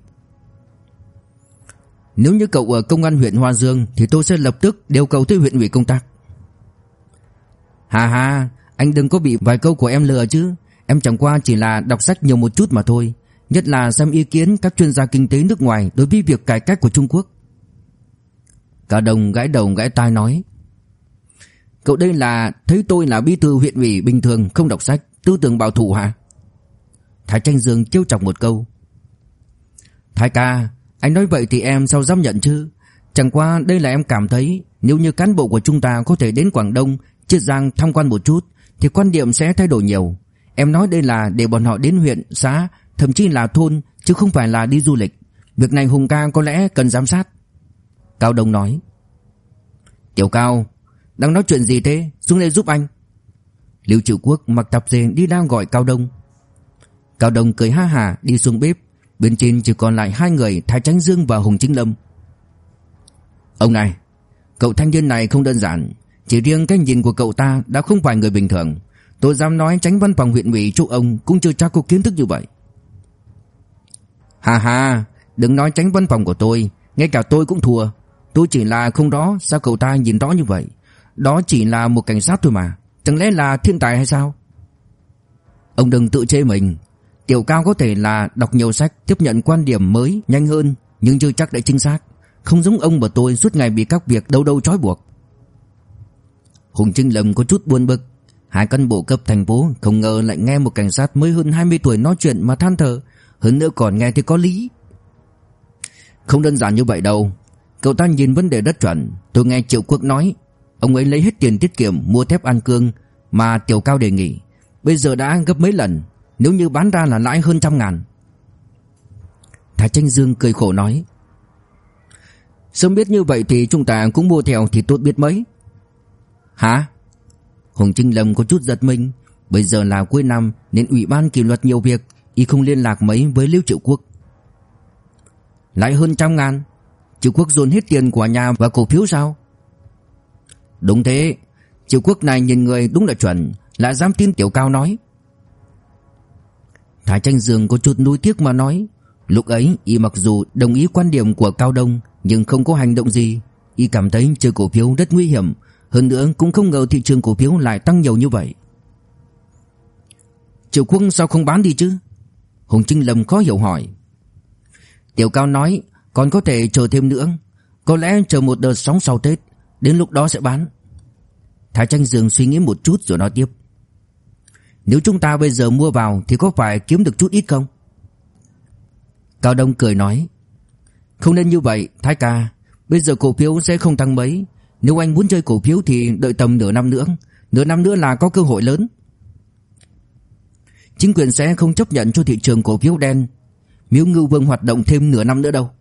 "Nếu như cậu ở công an huyện Hoa Dương thì tôi sẽ lập tức điều cầu tới huyện ủy công tác." "Hà hà, anh đừng có bị vài câu của em lừa chứ, em chẳng qua chỉ là đọc sách nhiều một chút mà thôi, nhất là xem ý kiến các chuyên gia kinh tế nước ngoài đối với việc cải cách của Trung Quốc." Cả đồng gãi đầu gãi tai nói: Cậu đây là thấy tôi là bí thư huyện ủy bình thường không đọc sách, tư tưởng bảo thủ hả? Thái Tranh Dương trêu chọc một câu. Thái ca, anh nói vậy thì em sao dám nhận chứ? Chẳng qua đây là em cảm thấy nếu như cán bộ của chúng ta có thể đến Quảng Đông, Chiết Giang tham quan một chút thì quan điểm sẽ thay đổi nhiều. Em nói đây là để bọn họ đến huyện, xã, thậm chí là thôn chứ không phải là đi du lịch. Việc này Hùng ca có lẽ cần giám sát. Cao Đông nói. Tiểu Cao, đang nói chuyện gì thế? Xuống đây giúp anh. Lưu Triệu Quốc mặc tạp dề đi đang gọi Cao Đông. Cao Đông cười ha hà đi xuống bếp. Bên trên chỉ còn lại hai người Thái Tránh Dương và Hùng Chính Lâm. Ông này Cậu thanh niên này không đơn giản. Chỉ riêng cái nhìn của cậu ta đã không phải người bình thường. Tôi dám nói tránh văn phòng huyện ủy chú ông Cũng chưa chắc có kiến thức như vậy. Hà hà Đừng nói tránh văn phòng của tôi Ngay cả tôi cũng thua. Tôi chỉ là không đó Sao cậu ta nhìn rõ như vậy. Đó chỉ là một cảnh sát thôi mà. Chẳng lẽ là thiên tài hay sao? Ông đừng tự chê mình. Tiểu cao có thể là đọc nhiều sách, Tiếp nhận quan điểm mới, nhanh hơn, Nhưng chưa chắc đã chính xác. Không giống ông và tôi suốt ngày bị các việc đâu đâu trói buộc. Hùng Trinh Lâm có chút buồn bực. Hai cán bộ cấp thành phố Không ngờ lại nghe một cảnh sát mới hơn 20 tuổi nói chuyện mà than thở. Hơn nữa còn nghe thì có lý. Không đơn giản như vậy đâu. Cậu ta nhìn vấn đề rất chuẩn Tôi nghe Triệu Quốc nói Ông ấy lấy hết tiền tiết kiệm mua thép An Cương mà Tiểu Cao đề nghị. Bây giờ đã gấp mấy lần, nếu như bán ra là lãi hơn trăm ngàn. Thái Tranh Dương cười khổ nói. Sớm biết như vậy thì chúng ta cũng mua theo thì tốt biết mấy. Hả? Hùng Trinh Lâm có chút giật mình. Bây giờ là cuối năm nên ủy ban kỷ luật nhiều việc, y không liên lạc mấy với Liêu Triệu Quốc. Lại hơn trăm ngàn. Triệu Quốc dồn hết tiền của nhà và cổ phiếu sao? Đúng thế. Triệu quốc này nhìn người đúng là chuẩn Lại dám tin Tiểu Cao nói. Thái Tranh Dương có chút nuối tiếc mà nói, Lúc ấy, y mặc dù đồng ý quan điểm của Cao Đông, Nhưng không có hành động gì. Y cảm thấy chơi cổ phiếu rất nguy hiểm, Hơn nữa cũng không ngờ thị trường cổ phiếu lại tăng nhiều như vậy. Triệu quốc sao không bán đi chứ? Hùng Trinh Lâm khó hiểu hỏi. Tiểu Cao nói còn có thể chờ thêm nữa. Có lẽ chờ một đợt sóng sau Tết, Đến lúc đó sẽ bán. Thái Tranh Dương suy nghĩ một chút rồi nói tiếp. Nếu chúng ta bây giờ mua vào Thì có phải kiếm được chút ít không? Cao Đông cười nói. Không nên như vậy, Thái ca. Bây giờ cổ phiếu sẽ không tăng mấy. Nếu anh muốn chơi cổ phiếu thì đợi tầm nửa năm nữa. Nửa năm nữa là có cơ hội lớn. Chính quyền sẽ không chấp nhận cho thị trường cổ phiếu đen. Miếu ngư vương hoạt động thêm nửa năm nữa đâu.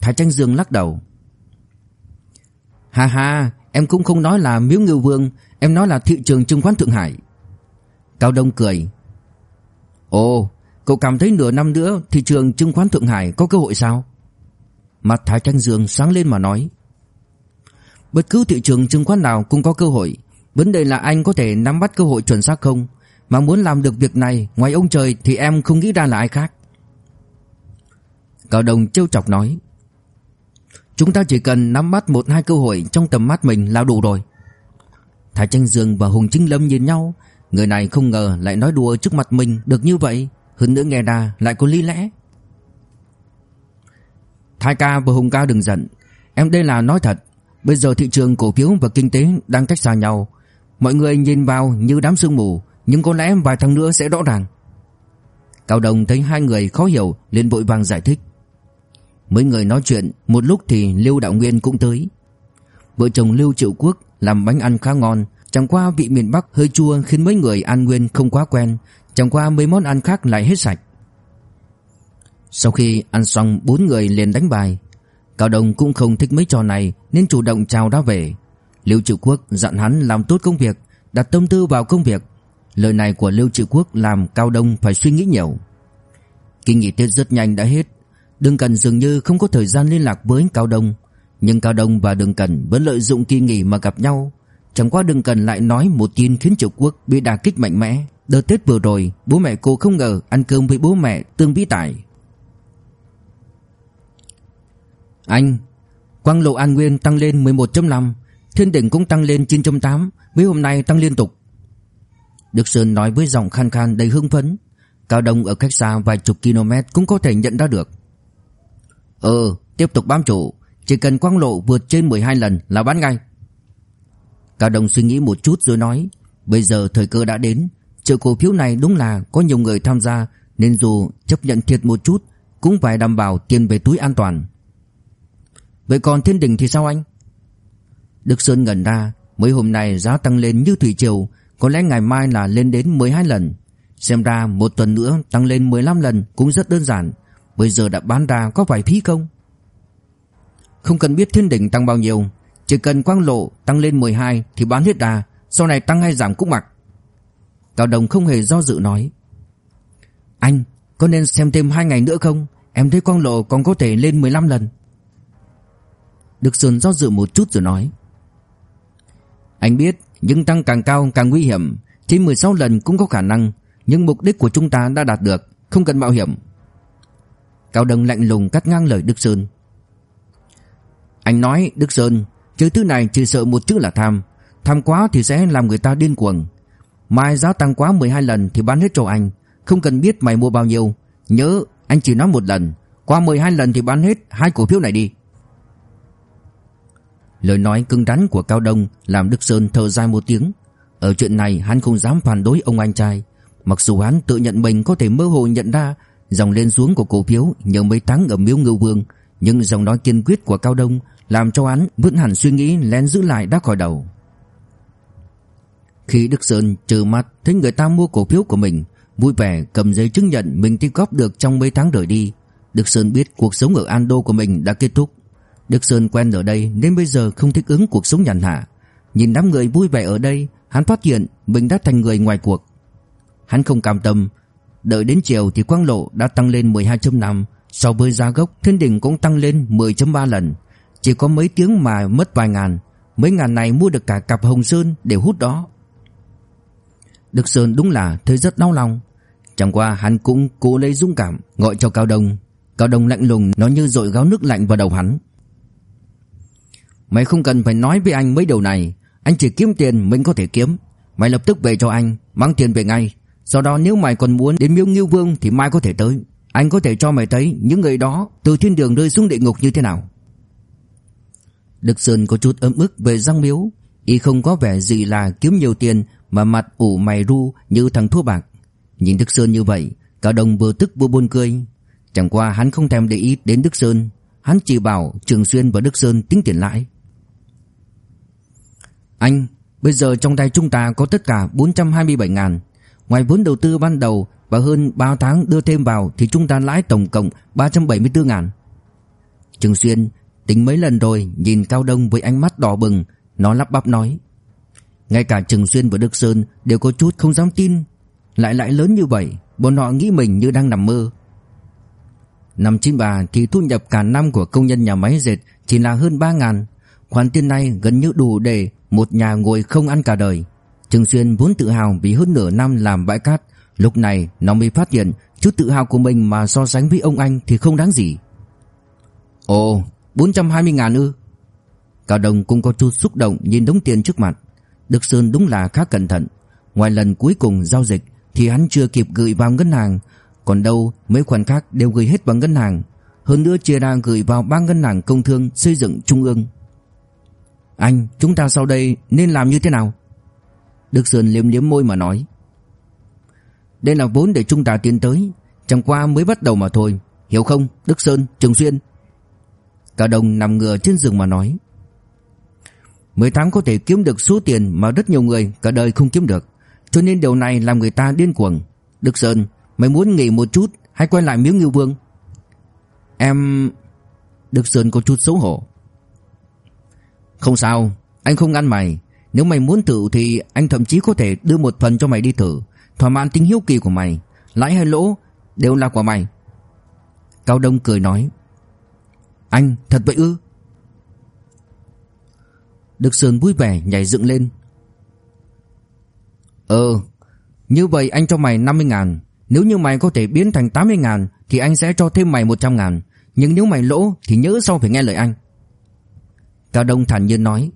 Thái Tranh Dương lắc đầu Ha ha, em cũng không nói là miếu ngư vương, em nói là thị trường chứng khoán Thượng Hải. Cao Đông cười. Ồ, cậu cảm thấy nửa năm nữa thị trường chứng khoán Thượng Hải có cơ hội sao? Mặt Thái Tranh Dương sáng lên mà nói. Bất cứ thị trường chứng khoán nào cũng có cơ hội, vấn đề là anh có thể nắm bắt cơ hội chuẩn xác không? Mà muốn làm được việc này, ngoài ông trời thì em không nghĩ ra là ai khác. Cao Đông trêu chọc nói. Chúng ta chỉ cần nắm bắt một hai cơ hội trong tầm mắt mình là đủ rồi. Thái Tranh Dương và Hùng Chính Lâm nhìn nhau, người này không ngờ lại nói đùa trước mặt mình được như vậy, hơn nữa nghe ra lại có lý lẽ. Thái ca và Hùng ca đừng giận, em đây là nói thật, bây giờ thị trường cổ phiếu và kinh tế đang cách xa nhau, mọi người nhìn vào như đám sương mù, nhưng có lẽ vài tháng nữa sẽ rõ ràng. Cao đồng thấy hai người khó hiểu liền vội vàng giải thích. Mấy người nói chuyện một lúc thì Lưu Đạo Nguyên cũng tới. Vợ chồng Lưu Triệu Quốc làm bánh ăn khá ngon, chẳng qua vị miền Bắc hơi chua khiến mấy người An Nguyên không quá quen, chẳng qua mấy món ăn khác lại hết sạch. Sau khi ăn xong bốn người liền đánh bài. Cao Đông cũng không thích mấy trò này nên chủ động chào đã về. Lưu Triệu Quốc dặn hắn làm tốt công việc, đặt tâm tư vào công việc. Lời này của Lưu Triệu Quốc làm Cao Đông phải suy nghĩ nhiều. Kỳ nghỉ Tết rất nhanh đã hết, Đường Cần dường như không có thời gian liên lạc với Cao Đông, nhưng Cao Đông và Đường Cần vẫn lợi dụng kỳ nghỉ mà gặp nhau. Chẳng qua Đường Cần lại nói một tin khiến Triệu Quốc bị đả kích mạnh mẽ. Đợt Tết vừa rồi, bố mẹ cô không ngờ ăn cơm với bố mẹ tương vĩ tại. Anh, quang lộ An Nguyên tăng lên 11.5, Thiên đỉnh cũng tăng lên 9.8, mấy hôm nay tăng liên tục. Đức Sơn nói với giọng khan khan đầy hưng phấn. Cao Đông ở cách xa vài chục km cũng có thể nhận ra được. Ừ, tiếp tục bám trụ, chỉ cần quang lộ vượt trên 12 lần là bán ngay. Cao Đông suy nghĩ một chút rồi nói, bây giờ thời cơ đã đến, chợ cổ phiếu này đúng là có nhiều người tham gia nên dù chấp nhận thiệt một chút cũng phải đảm bảo tiền về túi an toàn. Vậy còn thiên đình thì sao anh? Đức Sơn ngẩn ra, mấy hôm nay giá tăng lên như thủy triều, có lẽ ngày mai là lên đến 12 lần. Xem ra một tuần nữa tăng lên 15 lần cũng rất đơn giản, bây giờ đã bán ra có phải phí không? Không cần biết thiên đỉnh tăng bao nhiêu, chỉ cần quang lộ tăng lên 12 thì bán hết ra, sau này tăng hay giảm cũng mặc. Cao Đồng không hề do dự nói. Anh, có nên xem thêm 2 ngày nữa không? Em thấy quang lộ còn có thể lên 15 lần. Đức Sơn do dự một chút rồi nói. Anh biết, nhưng tăng càng cao càng nguy hiểm, chỉ 16 lần cũng có khả năng, nhưng mục đích của chúng ta đã đạt được, không cần mạo hiểm. Cao Đông lạnh lùng cắt ngang lời Đức Sơn. Anh nói, Đức Sơn, chữ thứ này chỉ sợ một chữ là tham, tham quá thì sẽ làm người ta điên cuồng. Mai giá tăng quá 12 lần thì bán hết cho anh, không cần biết mày mua bao nhiêu, nhớ anh chỉ nói một lần, qua 12 lần thì bán hết hai cổ phiếu này đi. Lời nói cứng rắn của Cao Đông làm Đức Sơn thở dài một tiếng. Ở chuyện này hắn không dám phản đối ông anh trai. Mặc dù hắn tự nhận mình có thể mơ hồ nhận ra dòng lên xuống của cổ phiếu nhờ mấy tháng ở miếu ngưu vương, nhưng dòng nói kiên quyết của Cao Đông làm cho hắn vứt hẳn suy nghĩ lén giữ lại đã khỏi đầu. Khi Đức Sơn trừ mắt thấy người ta mua cổ phiếu của mình, vui vẻ cầm giấy chứng nhận mình tích góp được trong mấy tháng rời đi, Đức Sơn biết cuộc sống ở Ando của mình đã kết thúc. Đức Sơn quen ở đây nên bây giờ không thích ứng cuộc sống nhàn hạ. Nhìn đám người vui vẻ ở đây, hắn phát hiện mình đã thành người ngoài cuộc. Hắn không cam tâm, đợi đến chiều thì quang lộ đã tăng lên 12.5, so với giá gốc thiên đỉnh cũng tăng lên 10.3 lần. Chỉ có mấy tiếng mà mất vài ngàn, mấy ngàn này mua được cả cặp hồng sơn để hút đó. Đức Sơn đúng là thấy rất đau lòng. Chẳng qua hắn cũng cố lấy dũng cảm gọi cho Cao Đông. Cao Đông lạnh lùng nó như dội gáo nước lạnh vào đầu hắn. Mày không cần phải nói với anh mấy điều này Anh chỉ kiếm tiền mình có thể kiếm Mày lập tức về cho anh Mang tiền về ngay sau đó nếu mày còn muốn đến miếu nghiêu vương Thì mai có thể tới. Anh có thể cho mày thấy những người đó Từ thiên đường rơi xuống địa ngục như thế nào. Đức Sơn có chút ấm ức về răng miếu. Y không có vẻ gì là kiếm nhiều tiền Mà mặt ủ mày ru như thằng thua bạc. Nhìn Đức Sơn như vậy Cả đồng vừa tức vừa buồn cười. Chẳng qua hắn không thèm để ý đến Đức Sơn. Hắn chỉ bảo Trường Xuyên và Đức Sơn tính tiền lãi. Anh, bây giờ trong tay chúng ta có tất cả 427 ngàn. Ngoài vốn đầu tư ban đầu và hơn 3 tháng đưa thêm vào thì chúng ta lãi tổng cộng 374 ngàn. Trường Xuyên tính mấy lần rồi nhìn Cao Đông với ánh mắt đỏ bừng, nó lắp bắp nói. Ngay cả Trường Xuyên và Đức Sơn đều có chút không dám tin. Lại lại lớn như vậy, bọn họ nghĩ mình như đang nằm mơ. Năm 93 thì thu nhập cả năm của công nhân nhà máy dệt chỉ là hơn 3 ngàn. Khoản tiền này gần như đủ để một nhà ngồi không ăn cả đời. Trương Xuyên vốn tự hào vì hơn nửa năm làm bãi cát, lúc này nó mới phát hiện chút tự hào của mình mà so sánh với ông anh thì không đáng gì. Ồ, 420 ngàn ư? Cao Đồng cũng có chút xúc động nhìn đống tiền trước mặt. Đức Sơn đúng là khá cẩn thận. Ngoài lần cuối cùng giao dịch thì hắn chưa kịp gửi vào ngân hàng, còn đâu mấy khoản khác đều gửi hết vào ngân hàng. Hơn nữa chia đang gửi vào ba ngân hàng công thương xây dựng trung ương. Anh, chúng ta sau đây nên làm như thế nào? Đức Sơn liếm liếm môi mà nói. Đây là vốn để chúng ta tiến tới. Chẳng qua mới bắt đầu mà thôi. Hiểu không, Đức Sơn, Trường Xuyên? Cao Đông nằm ngửa trên giường mà nói. 10 tháng có thể kiếm được số tiền mà rất nhiều người cả đời không kiếm được. Cho nên điều này làm người ta điên cuồng. Đức Sơn, Mày muốn nghỉ một chút hay quay lại miếng ngưu vương? Em Đức Sơn có chút xấu hổ. Không sao, Anh không ngăn mày. Nếu mày muốn thử thì anh thậm chí có thể đưa một phần cho mày đi thử. Thỏa mãn tính hiếu kỳ của mày. Lãi hay lỗ đều là của mày. Cao Đông cười nói, Anh thật vậy ư? Đức Sơn vui vẻ nhảy dựng lên. Ờ Như vậy anh cho mày 50 ngàn. Nếu như mày có thể biến thành 80 ngàn Thì anh sẽ cho thêm mày 100 ngàn. Nhưng nếu mày lỗ thì nhớ sau phải nghe lời anh. Cao Đông thản nhiên nói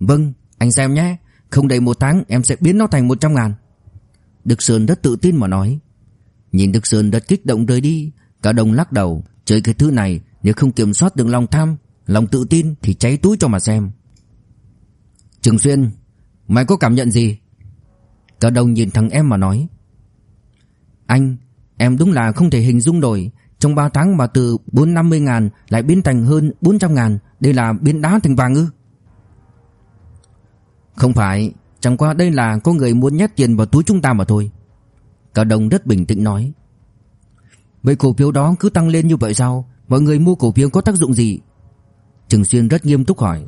Vâng anh xem nhé. Không đầy một tháng, em sẽ biến nó thành 100 ngàn. Đức Sơn rất tự tin mà nói. Nhìn Đức Sơn rất kích động rời đi. Cả đồng lắc đầu, Chơi cái thứ này, nếu không kiểm soát được lòng tham, Lòng tự tin thì cháy túi cho mà xem. Trường Xuyên, Mày có cảm nhận gì? Cả đồng nhìn thằng em mà nói. Anh, Em đúng là không thể hình dung nổi. Trong 3 tháng mà từ 450 ngàn Lại biến thành hơn 400 ngàn, Đây là biến đá thành vàng ư? Không phải, Chẳng qua đây là có người muốn nhét tiền vào túi chúng ta mà thôi. Cao Đông rất bình tĩnh nói. Vậy cổ phiếu đó cứ tăng lên như vậy sao? Mọi người mua cổ phiếu có tác dụng gì? Trừng Xuyên rất nghiêm túc hỏi.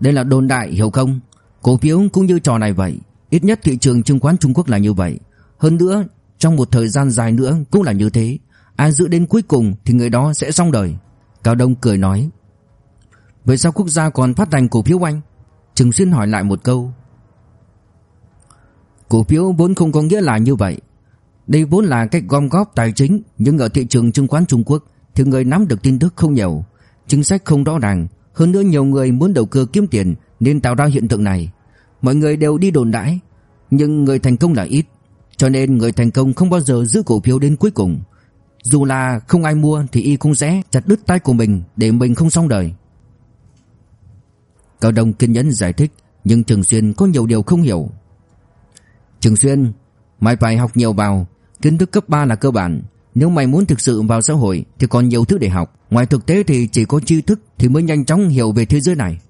Đây là đồn đại, hiểu không? Cổ phiếu cũng như trò này vậy. Ít nhất thị trường chứng khoán Trung Quốc là như vậy. Hơn nữa, trong một thời gian dài nữa cũng là như thế. Ai giữ đến cuối cùng thì người đó sẽ xong đời. Cao Đông cười nói. Vậy sao quốc gia còn phát hành cổ phiếu anh? Trừng Xuyên hỏi lại một câu. Cổ phiếu vốn không có nghĩa là như vậy. Đây vốn là cách gom góp tài chính, Nhưng ở thị trường chứng khoán Trung Quốc Thì người nắm được tin tức không nhiều. Chính sách không rõ ràng, Hơn nữa nhiều người muốn đầu cơ kiếm tiền Nên tạo ra hiện tượng này. Mọi người đều đi đồn đãi, Nhưng người thành công là ít, Cho nên người thành công không bao giờ giữ cổ phiếu đến cuối cùng. Dù là không ai mua Thì y cũng sẽ chặt đứt tay của mình Để mình không xong đời. Cao Đông kiên nhẫn giải thích, Nhưng Trường Xuyên có nhiều điều không hiểu. Trường Xuyên, Mày phải học nhiều vào. Kiến thức cấp 3 là cơ bản. Nếu mày muốn thực sự vào xã hội, Thì còn nhiều thứ để học. Ngoài thực tế thì chỉ có tri thức Thì mới nhanh chóng hiểu về thế giới này.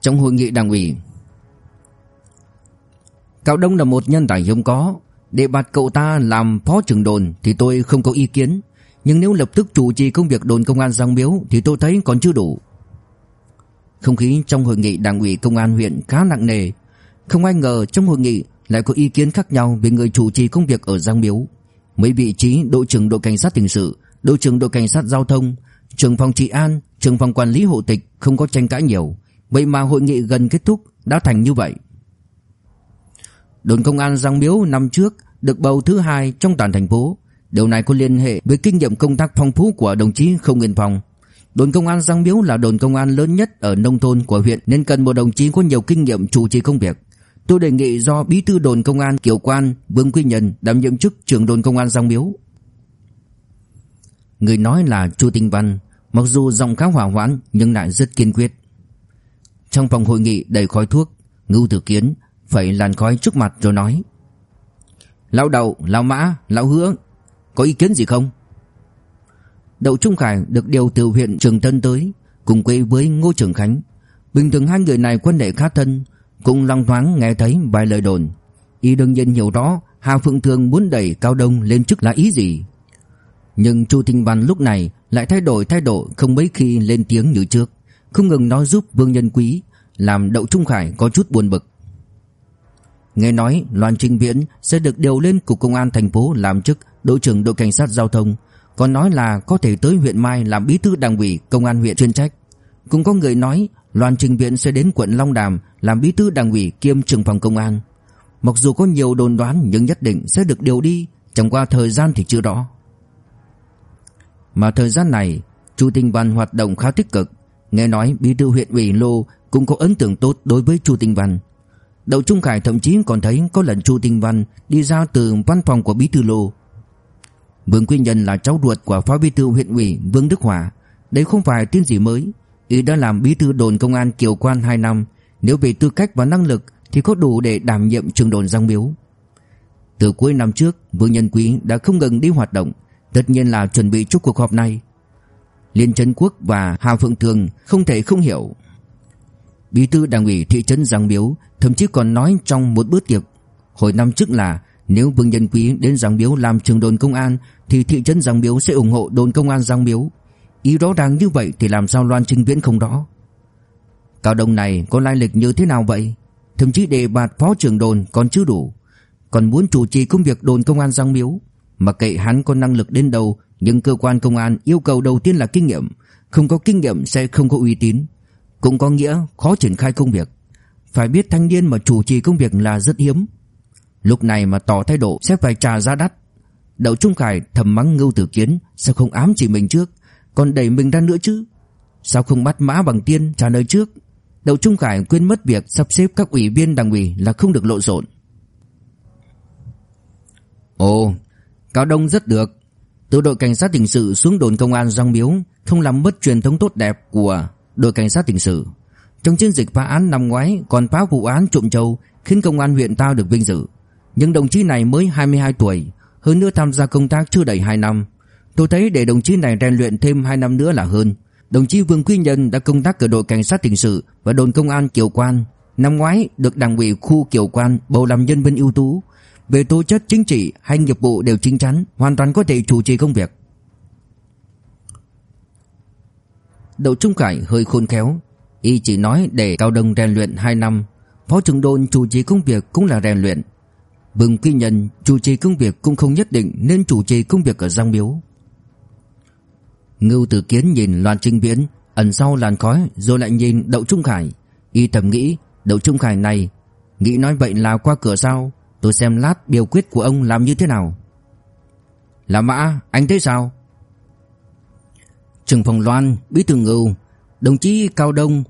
Trong hội nghị đảng ủy, Cao Đông là một nhân tài hiếm có. Để bạt cậu ta làm phó trưởng đồn Thì tôi không có ý kiến. Nhưng nếu lập tức chủ trì công việc đồn công an Giang Miếu Thì tôi thấy còn chưa đủ. Không khí trong hội nghị đảng ủy công an huyện khá nặng nề Không ai ngờ trong hội nghị lại có ý kiến khác nhau về người chủ trì công việc ở Giang Miếu Mấy vị trí đội trưởng đội cảnh sát hình sự, đội trưởng đội cảnh sát giao thông, trưởng phòng trị an, trưởng phòng quản lý hộ tịch không có tranh cãi nhiều. Vậy mà hội nghị gần kết thúc đã thành như vậy. Đồn công an Giang Miếu năm trước được bầu thứ hai trong toàn thành phố. Điều này có liên hệ với kinh nghiệm công tác phong phú của đồng chí Không Nguyên Phong. Đồn công an Giang Miếu là đồn công an lớn nhất ở nông thôn của huyện nên cần một đồng chí có nhiều kinh nghiệm chủ trì công việc. Tôi đề nghị do bí thư đồn công an Kiều Quan Vương Quy Nhân đảm nhiệm chức trưởng đồn công an Giang Miếu. Người nói là Chu Tinh Văn, mặc dù giọng khá hòa hoãn nhưng lại rất kiên quyết. Trong phòng hội nghị đầy khói thuốc, Ngưu Tử Kiến phải làn khói trước mặt rồi nói: "Lão Đậu, lão Mã, lão Hứa, có ý kiến gì không?" Đậu Trung Khải được điều từ huyện Trường Tân tới, cùng quê với Ngô Trường Khánh. Bình thường hai người này quan hệ khá thân, cùng long thoáng nghe thấy vài lời đồn. Y đương nhiên hiểu rõ Hà Phượng Thường muốn đẩy Cao Đông lên chức là ý gì. Nhưng Chu Tinh Văn lúc này lại thay đổi thái độ không mấy khi lên tiếng như trước, không ngừng nói giúp Vương Nhân Quý, làm Đậu Trung Khải có chút buồn bực. Nghe nói Loan Trinh Viễn sẽ được điều lên cục công an thành phố làm chức đội trưởng đội cảnh sát giao thông, còn nói là có thể tới huyện Mai làm bí thư đảng ủy công an huyện chuyên trách. Cũng có người nói Loan Trình viện sẽ đến quận Long Đàm làm bí thư đảng ủy kiêm trưởng phòng công an. Mặc dù có nhiều đồn đoán nhưng nhất định sẽ được điều đi, chẳng qua thời gian thì chưa rõ. Mà thời gian này, Chu Tinh Văn hoạt động khá tích cực, nghe nói bí thư huyện ủy Lô cũng có ấn tượng tốt đối với Chu Tinh Văn. Đậu Trung Khải thậm chí còn thấy có lần Chu Tinh Văn đi ra từ văn phòng của bí thư Lô. Vương Quy Nhân là cháu ruột của phó bí thư huyện ủy Vương Đức Hòa, đây không phải tin gì mới, Y đã làm bí thư đồn công an Kiều Quan 2 năm. Nếu về tư cách và năng lực Thì có đủ để đảm nhiệm trường đồn Giang Miếu. Từ cuối năm trước Vương Nhân Quý đã không ngừng đi hoạt động. Tất nhiên là chuẩn bị cho cuộc họp này. Liên Trấn Quốc và Hà Phượng thường không thể không hiểu. Bí thư đảng ủy thị trấn Giang Biếu thậm chí còn nói trong một bữa tiệc hồi năm trước là nếu Vương Nhân Quý đến Giang Biếu làm trường đồn công an thì thị trấn Giang Biếu sẽ ủng hộ đồn công an Giang Biếu. Ý rõ ràng như vậy thì làm sao Loan Trinh Viễn không đó? Cao Đông này có lai lịch như thế nào vậy? Thậm chí đề bạt phó trưởng đồn còn chưa đủ, còn muốn chủ trì công việc đồn công an Giang Biếu. mà kệ hắn có năng lực đến đâu, nhưng cơ quan công an yêu cầu đầu tiên là kinh nghiệm, không có kinh nghiệm sẽ không có uy tín, cũng có nghĩa khó triển khai công việc. Phải biết thanh niên mà chủ trì công việc là rất hiếm. Lúc này mà tỏ thái độ sẽ phải trả giá đắt. Đậu Trung Khải thầm mắng Ngưu Tử Kiến sao không ám chỉ mình trước, còn đẩy mình ra nữa chứ? Sao không bắt Mã Bằng Tiên trả lời trước? Đậu Trung Khải quên mất việc sắp xếp các ủy viên đảng ủy là không được lộn xộn. Ồ, Cao Đông rất được. Từ đội cảnh sát hình sự xuống đồn công an Giang Miếu không làm mất truyền thống tốt đẹp của đội cảnh sát hình sự. Trong chiến dịch phá án năm ngoái còn phá vụ án trộm châu khiến công an huyện ta được vinh dự. Nhưng đồng chí này mới 22 tuổi, hơn nữa tham gia công tác chưa đầy 2 năm. Tôi thấy để đồng chí này rèn luyện thêm 2 năm nữa là hơn. Đồng chí Vương Quy Nhân đã công tác ở đội cảnh sát hình sự và đồn công an Kiều Quan. Năm ngoái được đảng ủy khu Kiều Quan bầu làm nhân viên ưu tú. Về tố chất chính trị hay nghiệp vụ đều chính chắn, hoàn toàn có thể chủ trì công việc. Đậu Trung Khải hơi khôn khéo, y chỉ nói để Cao Đông rèn luyện 2 năm, phó trưởng đồn chủ trì công việc cũng là rèn luyện. Bừng Quy Nhân chủ trì công việc cũng không nhất định nên chủ trì công việc ở Giang Miếu. Ngưu Tử Kiến nhìn Loan Trinh Viễn ẩn sau làn khói rồi lại nhìn Đậu Trung Khải, y thầm nghĩ Đậu Trung Khải này nghĩ nói vậy là qua cửa sao? Tôi xem lát biểu quyết của ông làm như thế nào. Là Mã, anh thấy sao? Trường phòng Loan, Bí thư Ngưu, đồng chí Cao Đông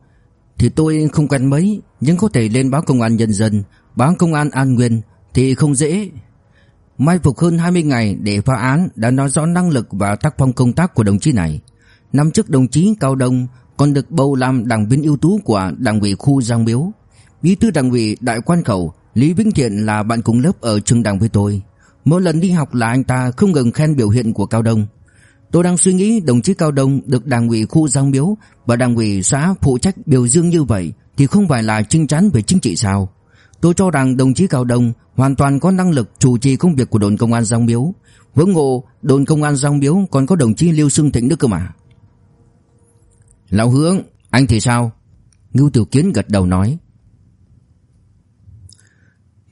thì tôi không quen mấy, nhưng có thể lên báo công an nhân dân, báo công an An Nguyên thì không dễ. Mai phục hơn 20 ngày để phá án đã nói rõ năng lực và tác phong công tác của đồng chí này. Năm trước đồng chí Cao Đông còn được bầu làm đảng viên ưu tú của đảng ủy khu Giang Miếu. Bí thư đảng ủy Đại Quan Khẩu Lý Vĩnh Thiện là bạn cùng lớp ở trường đảng với tôi. Mỗi lần đi học là anh ta không ngừng khen biểu hiện của Cao Đông. Tôi đang suy nghĩ đồng chí Cao Đông được đảng ủy khu Giang Miếu và đảng ủy xã phụ trách biểu dương như vậy thì không phải là chinh chắn về chính trị sao? Tôi cho rằng đồng chí Cao Đông hoàn toàn có năng lực chủ trì công việc của đồn công an Giang Miếu. Với ngộ, đồn công an Giang Miếu còn có đồng chí Lưu Sương Thịnh nữa cơ mà. Lão Hướng, anh thì sao? Ngưu Tiểu Kiến gật đầu nói.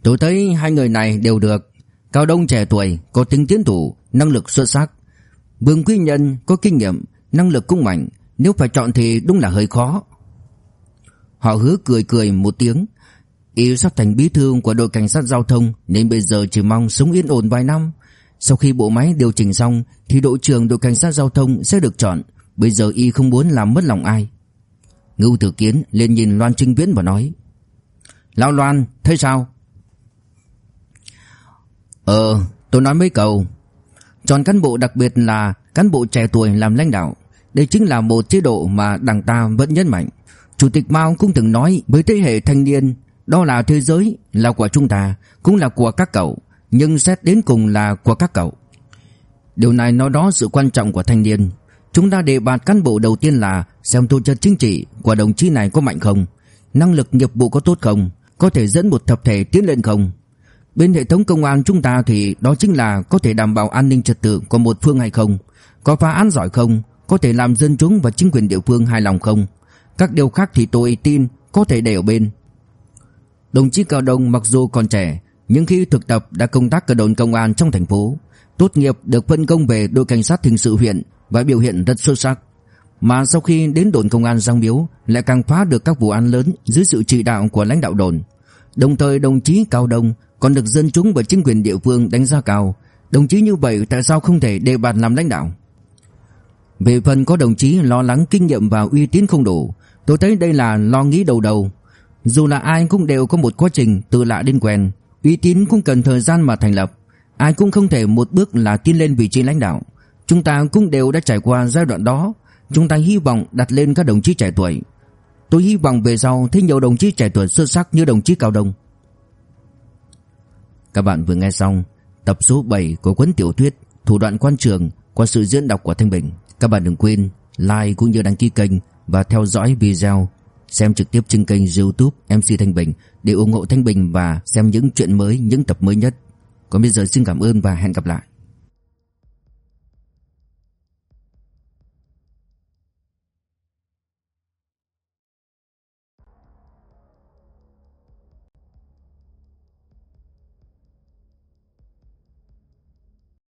Tôi thấy hai người này đều được. Cao Đông trẻ tuổi, có tính tiến thủ, năng lực xuất sắc. Vương Quý Nhân có kinh nghiệm, năng lực cũng mạnh, nếu phải chọn thì đúng là hơi khó. Họ hứa cười cười một tiếng, Y sắp thành bí thư của đội cảnh sát giao thông nên bây giờ chỉ mong sống yên ổn vài năm. Sau khi bộ máy điều chỉnh xong thì đội trưởng đội cảnh sát giao thông sẽ được chọn. Bây giờ Y không muốn làm mất lòng ai. Ngưu Tử Kiến lên nhìn Loan Trinh Viễn và nói Lão Loan, thấy sao? Ờ, tôi nói mấy câu. Chọn cán bộ đặc biệt là cán bộ trẻ tuổi làm lãnh đạo. Đây chính là một chế độ mà đảng ta vẫn nhấn mạnh. Chủ tịch Mao cũng từng nói với thế hệ thanh niên đó là thế giới, là của chúng ta, cũng là của các cậu, nhưng xét đến cùng là của các cậu. Điều này nói đó sự quan trọng của thanh niên. Chúng ta đề bạt cán bộ đầu tiên là xem tố chất chính trị của đồng chí này có mạnh không, năng lực nghiệp vụ có tốt không, có thể dẫn một tập thể tiến lên không. Bên hệ thống công an chúng ta thì đó chính là có thể đảm bảo an ninh trật tự của một phương hay không, có phá án giỏi không, có thể làm dân chúng và chính quyền địa phương hài lòng không. Các điều khác thì tôi tin có thể để ở bên. Đồng chí Cao Đông mặc dù còn trẻ, nhưng khi thực tập đã công tác ở đồn công an trong thành phố, tốt nghiệp được phân công về đội cảnh sát hình sự huyện và biểu hiện rất xuất sắc. Mà sau khi đến đồn công an Giang Miếu lại càng phá được các vụ án lớn dưới sự chỉ đạo của lãnh đạo đồn. Đồng thời đồng chí Cao Đông còn được dân chúng và chính quyền địa phương đánh giá cao. Đồng chí như vậy tại sao không thể đề bạt làm lãnh đạo? Về phần có đồng chí lo lắng kinh nghiệm và uy tín không đủ, tôi thấy đây là lo nghĩ đầu đầu. Dù là ai cũng đều có một quá trình từ lạ đến quen, uy tín cũng cần thời gian mà thành lập. Ai cũng không thể một bước là tiến lên vị trí lãnh đạo. Chúng ta cũng đều đã trải qua giai đoạn đó. Chúng ta hy vọng đặt lên các đồng chí trẻ tuổi. Tôi hy vọng về sau thấy nhiều đồng chí trẻ tuổi xuất sắc như đồng chí Cao Đông. Các bạn vừa nghe xong tập số 7 của cuốn tiểu thuyết Thủ đoạn quan trường qua sự diễn đọc của Thanh Bình. Các bạn đừng quên like cũng như đăng ký kênh và theo dõi video xem trực tiếp trên kênh YouTube MC Thanh Bình để ủng hộ Thanh Bình và xem những chuyện mới, những tập mới nhất. Còn bây giờ xin cảm ơn và hẹn gặp lại.